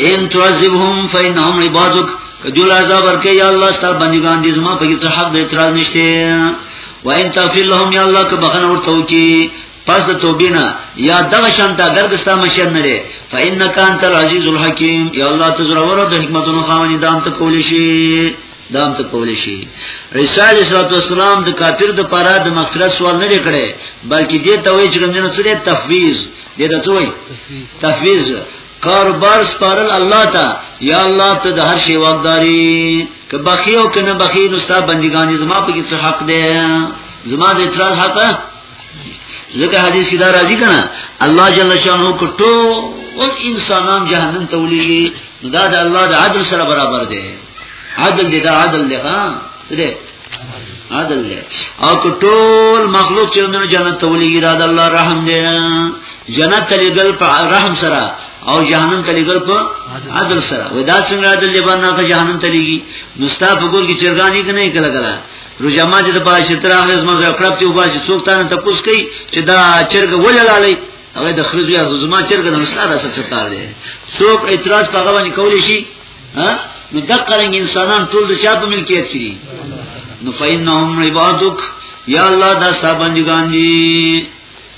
ان تعذبهم فإنهم عبادك کدو لازا ورکه یا الله ستاسو بندگان دي زما په هیڅ حق د اعتراض نشته و ان تغفر لهم یا الله که بخنه ورته وکي پس د توبې نه یا دغه شان ته اگر دستا مشر نه لري فإنك انت العزيز الحكيم یا الله تزرور د حکمتونو خاوندان ته کول شي دام ته کول شي عیسی علیه السلام د کافر د پاره د مغفرت سوال نه کړي بلکې دې ته وایي چې موږ سره تفویض دې ته څه وایي تفویض کاروبار سپارل الله ته یا الله ته د هر شی واکداري که بخیو کنه بخی نو ستا بندګان زما په کې څه حق دی زما د اعتراض حق ځکه حدیث کې دا راځي کنه الله جل شانه کو ټول انسانان جهنم ته ولېږي دا د الله د عدل سره برابر دی عدل دی دا عدل دی ها څه دی عدل دی او کو ټول مخلوق چې نن جنت ته ولېږي دا د الله رحم دی جنت ته لګل په رحم سره او جهنم ته لګل په عدل سره ودا څنګه عدل دی باندې جهنم ته لګي نو ستا په ګور کې چرګانی کنه کله کله روجا ما چې د پاره چې تر هغه زما زړه خراب دی او باسي څوک تانه تپوس کوي چې دا چرګ وللالې هغه د خرج یا زما چرګ نه مستاره سره ستار دی څوک اعتراض په هغه باندې کولی شي ها نو دقرنګ انسانان ټول د چا په ملکیت شي نو فینهم عبادک یا الله دا ستا بندگان دي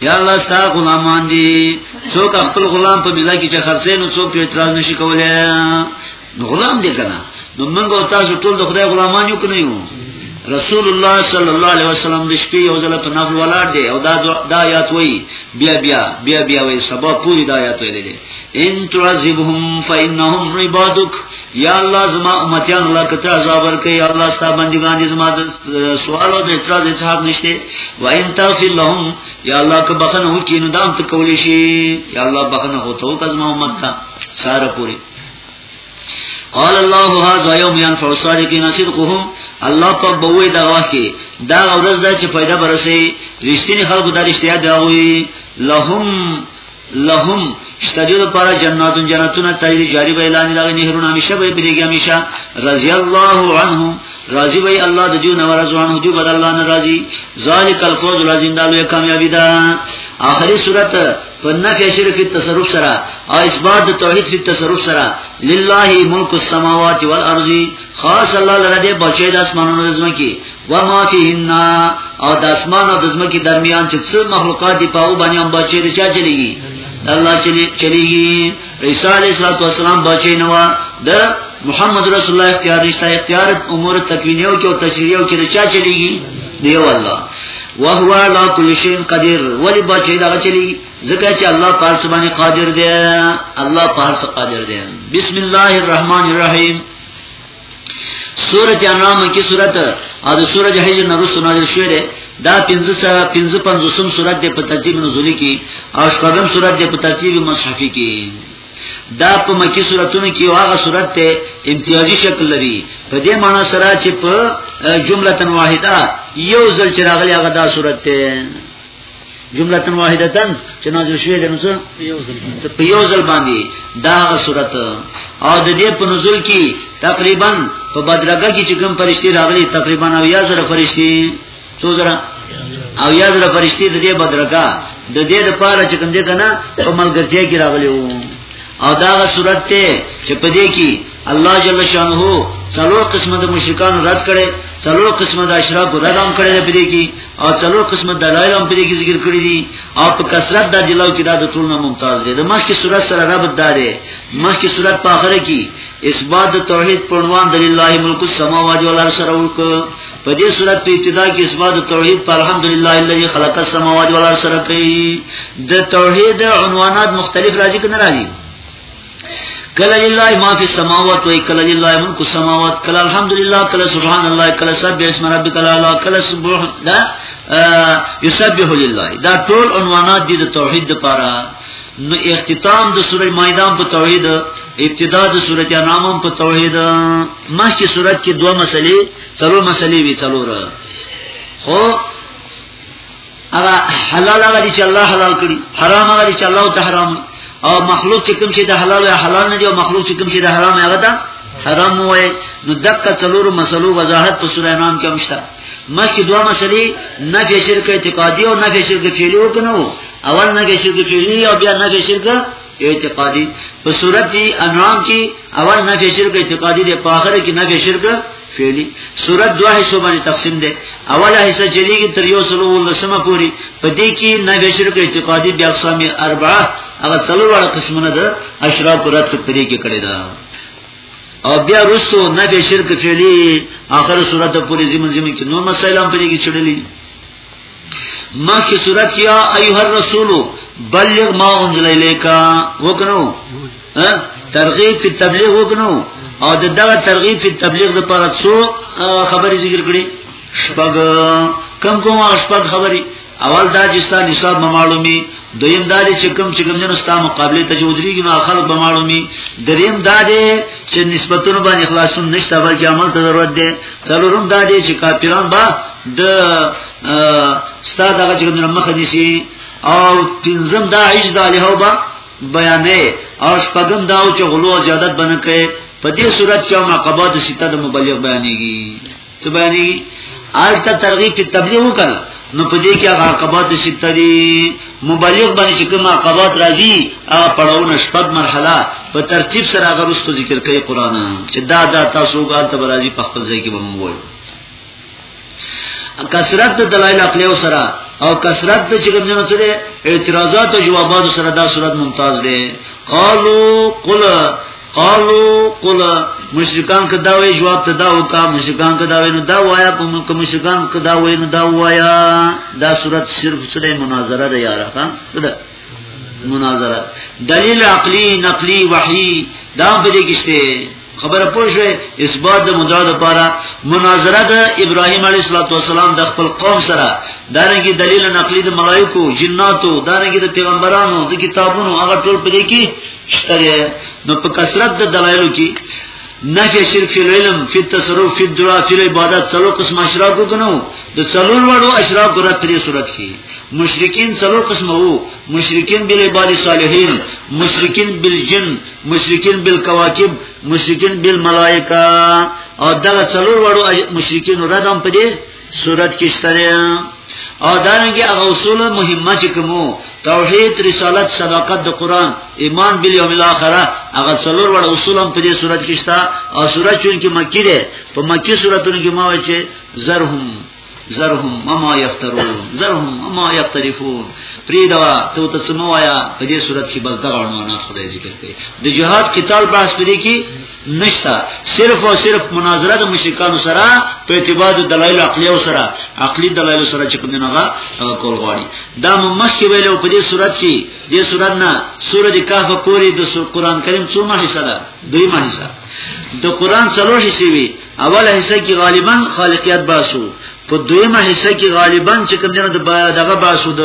یا الله ستا غلامان دي څوک خپل غلام په بلا کې چې خرڅې نو څوک اعتراض نشي کولای نو غلام دې کنه نو موږ تاسو ټول د خدای غلامان یو کنه یو رسول الله صلی الله علیه وسلم د شپې یو ځل په نفل ولاړ دی او دا دا آیات وای بیا بیا بیا بیا وای سبا پوری دا آیات ویلې ان تعذبهم فانهم عبادک یا الله زما امتیان الله کته عذاب ورکي یا الله ستا بندگان دي زما سوال او د اعتراض حساب نشته و ان تغفر لهم یا الله که بخنه وکي نو دام ته کولی شي یا الله بخنه هوته که زما امت ته ساره پوری قال الله هذا يوم ينفع الصادقين صدقهم الله په بوې دا واسي دا ورځ دا چې پیدا برسي رښتینی خلکو دا رښتیا دا وي لهم لهم شتدیو دا پارا جناتون جناتون تجری جاری بای لانی لاغی نهرون همیشه بای بریگی همیشه رضی اللہ عنہ راضی بای اللہ دا دیو نورزو عنہ دیو بد اللہ نرازی ذالک الفوز العظیم دالو یا کامیابی دا آخری صورت پر نفع شرک فی التصرف سرا او اثبات توحید فی التصرف سرا للہ ملک السماوات والارض خاص اللہ لرده بچه دا اسمانون رزمکی وما فيهن او د اسمان او د زمکي درمیان چې څو مخلوقات دی پاو باندې هم بچی د چا چلیږي الله چلی چلیږي عیسی علیه السلام بچی نو د محمد رسول الله اختیار نشته اختیار امور تکوینیو کې او تشریعو کې د چا چلیږي دیو الله وهو على كل شيء قدير ولی بچی دا چلی ځکه چې الله پاک سبحانه قادر دی الله پاک قادر دی بسم الله الرحمن الرحیم سورت انعام کی سورت او د سورت حج نرسو نازل شوی دی دا 55 سورت دی په ترتیب نزولی کی او شپږم سورت دی په ترتیب مصحفی کی دا په مکی سوراتونو کې واغه سورات ته امتیازي شکل لري په دې معنی سره چې په جمله واحده یو ځل چې راغلی هغه دا سورات ته جمله تن واحده تن چې نازل شوی د نزول په یو ځل باندې دا صورت او د دې په نزول کې تقریبا په بدرګه کې چې کوم فرشتي راغلي تقریبا او یا زره فرشتي څو زره او یا زره فرشتي د دې بدرګه د دې لپاره چې کوم دې کنه په ملګرتیا کې راغلي وو او دا صورت ته چې په دې کې الله جل شانه څلور قسمه د مشرکانو رد کړي څلور قسمه د اشراق رد هم کړي په دې کې او څلور قسمه دلایل هم په دې کې ذکر کړي دي او په کثرت د دلایل کې دا د ټول نه ممتاز دي د مخکې صورت سره ربط داري مخکې صورت په اخره کې اثبات د توحید په عنوان د لله ملک السماوات والارض سره وک په دې صورت په ابتدا کې اثبات د توحید په الحمدلله الذي خلق السماوات والارض سره کوي د توحید عنوانات مختلف راځي کنه راځي کله لله ما فی السماوات و کله لله ملک السماوات کله الحمدلله کله سبحان الله کله سبح اسم ربک الاعلى کله سبح دا یسبح لله دا ټول عنوانات دي د توحید لپاره نو اختتام د سوره مائده په توحید ابتدا د سوره انعام په توحید مخکې سوره کې دوه مسلې څلور مسلې وی څلور خو هغه حلال هغه دي چې الله حلال کړی حرام هغه دي چې الله ته حرام او مخلوق چې کوم شي د حلال او حلال نه دي او مخلوق چې کوم شي د حرام هغه ده حرام وای نو دقه څلور مسلو وضاحت په سورې انعام کې مشته مخکې دوه مسلې نفي شرک اعتقادي او نفي شرک فعلی وکنه اول نفي شرک فعلی او بیا نفي شرک اعتقادی په صورت دی انعام کی اول نفی شرک اعتقادی دی په اخر کی نفی شرک فعلی صورت دوه حصو باندې تقسیم ده اوله حصہ چلیږي تر یو سلو ولسمه پوری په دې کې نه بشرک اعتقادي بیا اقسام اربعه هغه څلور وړ قسمونه ده اشراف رات په دې کې کړی ده او بیا رسو نه بشرک فعلی اخر صورت پوری زمون زمون کې نو مسائل هم په دې کې چړلې ما کی صورت یا ایها الرسول بلغ ما انزل الیک وکنو ترغیب فی تبلیغ وکنو او د دغه ترغیب فی تبلیغ د پر څو خبرې ذکر کړي شپږ کم کوم شپږ خبرې اول دا چې ستاسو نصاب معلومي دویم دا دی چې کوم چې کوم جنو ستا مقابله ته جوړیږي نو خلک به معلومي دریم دا دی چې نسبتونه باندې خلاصون نشته بلکې عمل ته ضرورت دی څلورم دا دی چې کافران با د ستا دغه چې کوم مخه نشي او پنځم دا عجز د له با بیانې او شپږم دا چې غلو او زیادت بنه کوي په دې صورت کې ما قباد سیته د مبلغ بیانېږي سبحانی آج تا ترغیب تی تبلیغ وکړ نو په دې کې هغه عقبات چې تری مبلغ باندې چې کوم عقبات راځي هغه پړاونه شپږ مرحله په ترتیب سره هغه رسو ذکر کوي قران چې دا دا تاسو ګال ته راځي په خپل ځای کې به موږ کثرت د دلایل عقلی او سره او کثرت د چې کوم نه سره اعتراضات او جوابات سره دا صورت ممتاز دی قالو قل قالو قل مشرکان کدا وی جواب ته دا وکا مشرکان کدا وی نو دا وایا په موږ مشرکان کدا وی نو دا وایا دا صورت صرف سره مناظره ده یاره ها سره مناظره دلیل عقلی نقلی وحی دا به دې کشته خبره پوه شوې اثبات د مدعا لپاره مناظره د ابراهيم عليه السلام د خپل قوم سره دانګي دلیل نقلی د ملائکو جناتو دانګي د پیغمبرانو د کتابونو هغه ټول پدې کې شته نو په کثرت د دلایلو کې نفی شرک فی العلم فی التصرف فی الدعاء فی العبادت څلور قسم اشراق وګنو د څلور وړو اشراق ګره ترې صورت شي مشرکین څلور قسم وو مشرکین بل عباد صالحین مشرکین بالجن مشرکین بالکواکب مشرکین بالملائکه او دا څلور وړو مشرکین ردم پدې صورت کې شته او دانګي هغه اصول مهمه چې کومو توحید رسالت صداقت د قران ایمان بالیوم الاخره هغه څلور وړ اصول هم په دې صورت کې شته او صورت چون کې مکی ده په مکی صورتونو کې ما وایي چې زرهم زرهم مما یفترون زرهم مما یفتریفون پریدوا ته ته سموایا په دې صورت کې بس دغه عنوانات خدای ذکر کوي د جهاد قتال بحث پرې کې نشتا صرف او صرف مناظره د مشرکانو سره په اعتبار د دلایل عقلی او سره عقلی دلایل سره چې کوم نه کول غواړي دا مخکې ویلو په دې صورت کې دې صورت نه سورۃ کهف پورې د قرآن کریم څو مه حصہ ده دوی مه حصہ د قرآن څلور حصے وي اوله حصہ کې غالبا خالقیت باسو په دویمه حصہ کې غالبا چې کوم نه دغه باسو د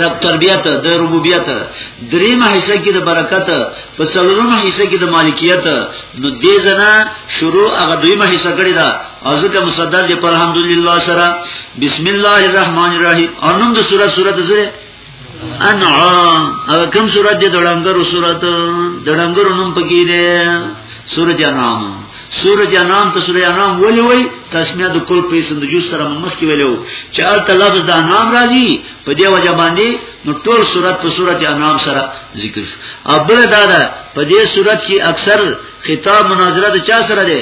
رب تربیت د ربوبیت دریمه حصہ کې د برکت په څلورمه حصہ کې د مالکیت نو دې زنا شروع هغه دویمه حصہ کړی دا او ځکه مصدر دې پر الحمدلله سره بسم الله الرحمن الرحیم انم د سوره سوره زره انعام او کوم سوره دې دړنګرو سوره دړنګرو نوم پکې ده سوره انعام سورہ انام ته سورہ انام ولې وای تسمیه د کل په اسم د جز سره ممس کې ویلو چې البته لفظ د انام راځي په دې وجه باندې نو ټول سورۃ په سورۃ انام سره ذکر شو او بل دا ده په دې سورۃ کې اکثر خطاب مناظره د چا سره ده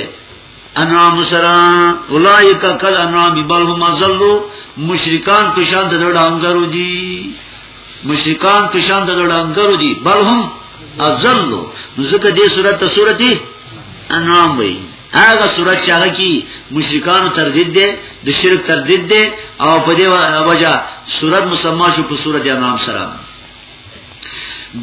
انام سره اولایک کل انام بل هم ازلو مشرکان په شان د ډنګرو دي مشرکان په شان د ډنګرو دي بل هم ازلو ځکه دې صورت ته صورتي انعام وي هغه صورت چې هغه کې مشرکانو تردید ده د شرک تردید ده او په دې وجه صورت مسما شو په صورت انعام سره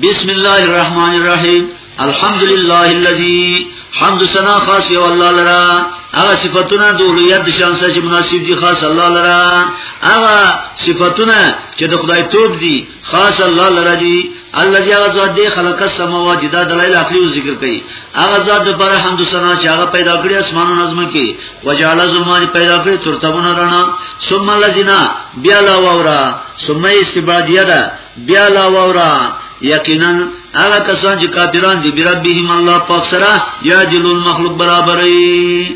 بسم الله الرحمن الرحیم الحمد لله الذي حمد سنا خاص یو الله لرا هغه صفاتونه د اولویت د شان سره چې مناسب دي خاص الله لرا هغه صفاتونه چې د خدای توپ دي خاص الله لرجی الذي غزاد دی خلق السماوات دا دلایل عقلی او ذکر کړي هغه ذات پر حمد سنا چې هغه پیدا کړی اسمانونو نظم کې وجعل زمان پیدا کړی ترتبون رڼا ثم الذين بیا لا وورا ثم استبادیه دا بیا لا وورا یقینا هغه کسان چې کافران دي بربهم الله پاک سره یا جلول مخلوق برابرې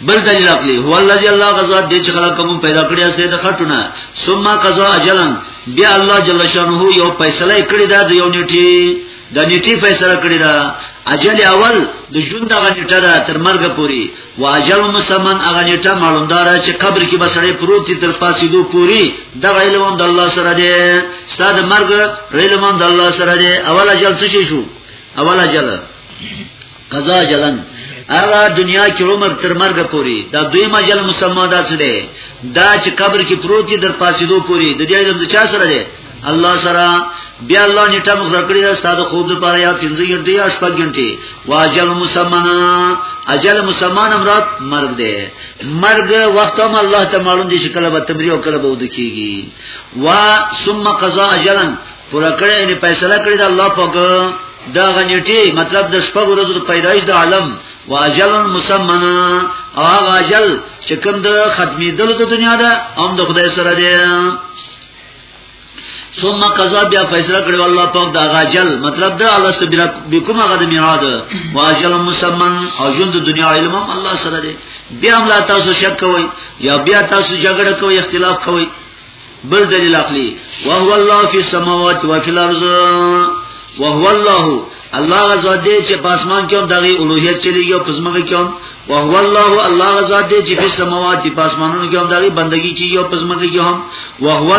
بل دلیل عقلی هو الذی الله غزا دې چې خلقکم پیدا کړی استه د خټونه ثم قضا اجلن بیا الله جل شانه یو فیصله کړی دا د یو نیټی د نیټی فیصله کړی دا اجل اول د ژوند د غنیټه ده تر مرګ پوري او اجل مسمن هغه نیټه معلومدار چې قبر کې بسړې پروت دي تر فاسیدو پوري د علم د الله سره دی ستاد مرګ علم د الله سره دی اول اجل څه شو اول اجل قضا جلن هغه دنیا کې عمر تر مرګ پوري دا دوی مجل مسما دا څه دی دا چې قبر کې پروت دی در پاسې دوه پوري د دې د چا سره دی الله سره بیا الله نیټه مخزر کړی دا ستاسو خوب د پاره یا 15 غنټه یا 8 غنټه واجل مسمنا اجل مسمنا مراد مرګ دی مرګ وخت هم الله ته معلوم دی چې کله به تمری او کله به ود کیږي وا ثم قضا اجلا پورا کړی یعنی فیصله کړی د الله پاک دا غنیټي مطلب د شپږ ورځو د پیدایش د عالم واجل مسمن او هغه اجل چې کوم د ختمېدل د دنیا ده هم د خدای سره دی ثم قضا بیا فیصله کړو الله پاک دا غاجل مطلب دا الله سبحانه بكم هغه د میعاد واجل مسمن او جون د دنیا علم هم الله سره دی بیا هم لا تاسو شک کوئ یا بیا تاسو جګړه کوئ اختلاف کوئ بل دلیل عقلی وهو الله فی السماوات و فی الارض وهو الله الله غزا دې چې پاسمان کې هم دغه اولوہیت چلیږي او پسمګه کې هم وهو الله الله غزا دې چې په سماوات په اسمانونو کې هم دغه بندگی کوي او پسمګه کې هم وهو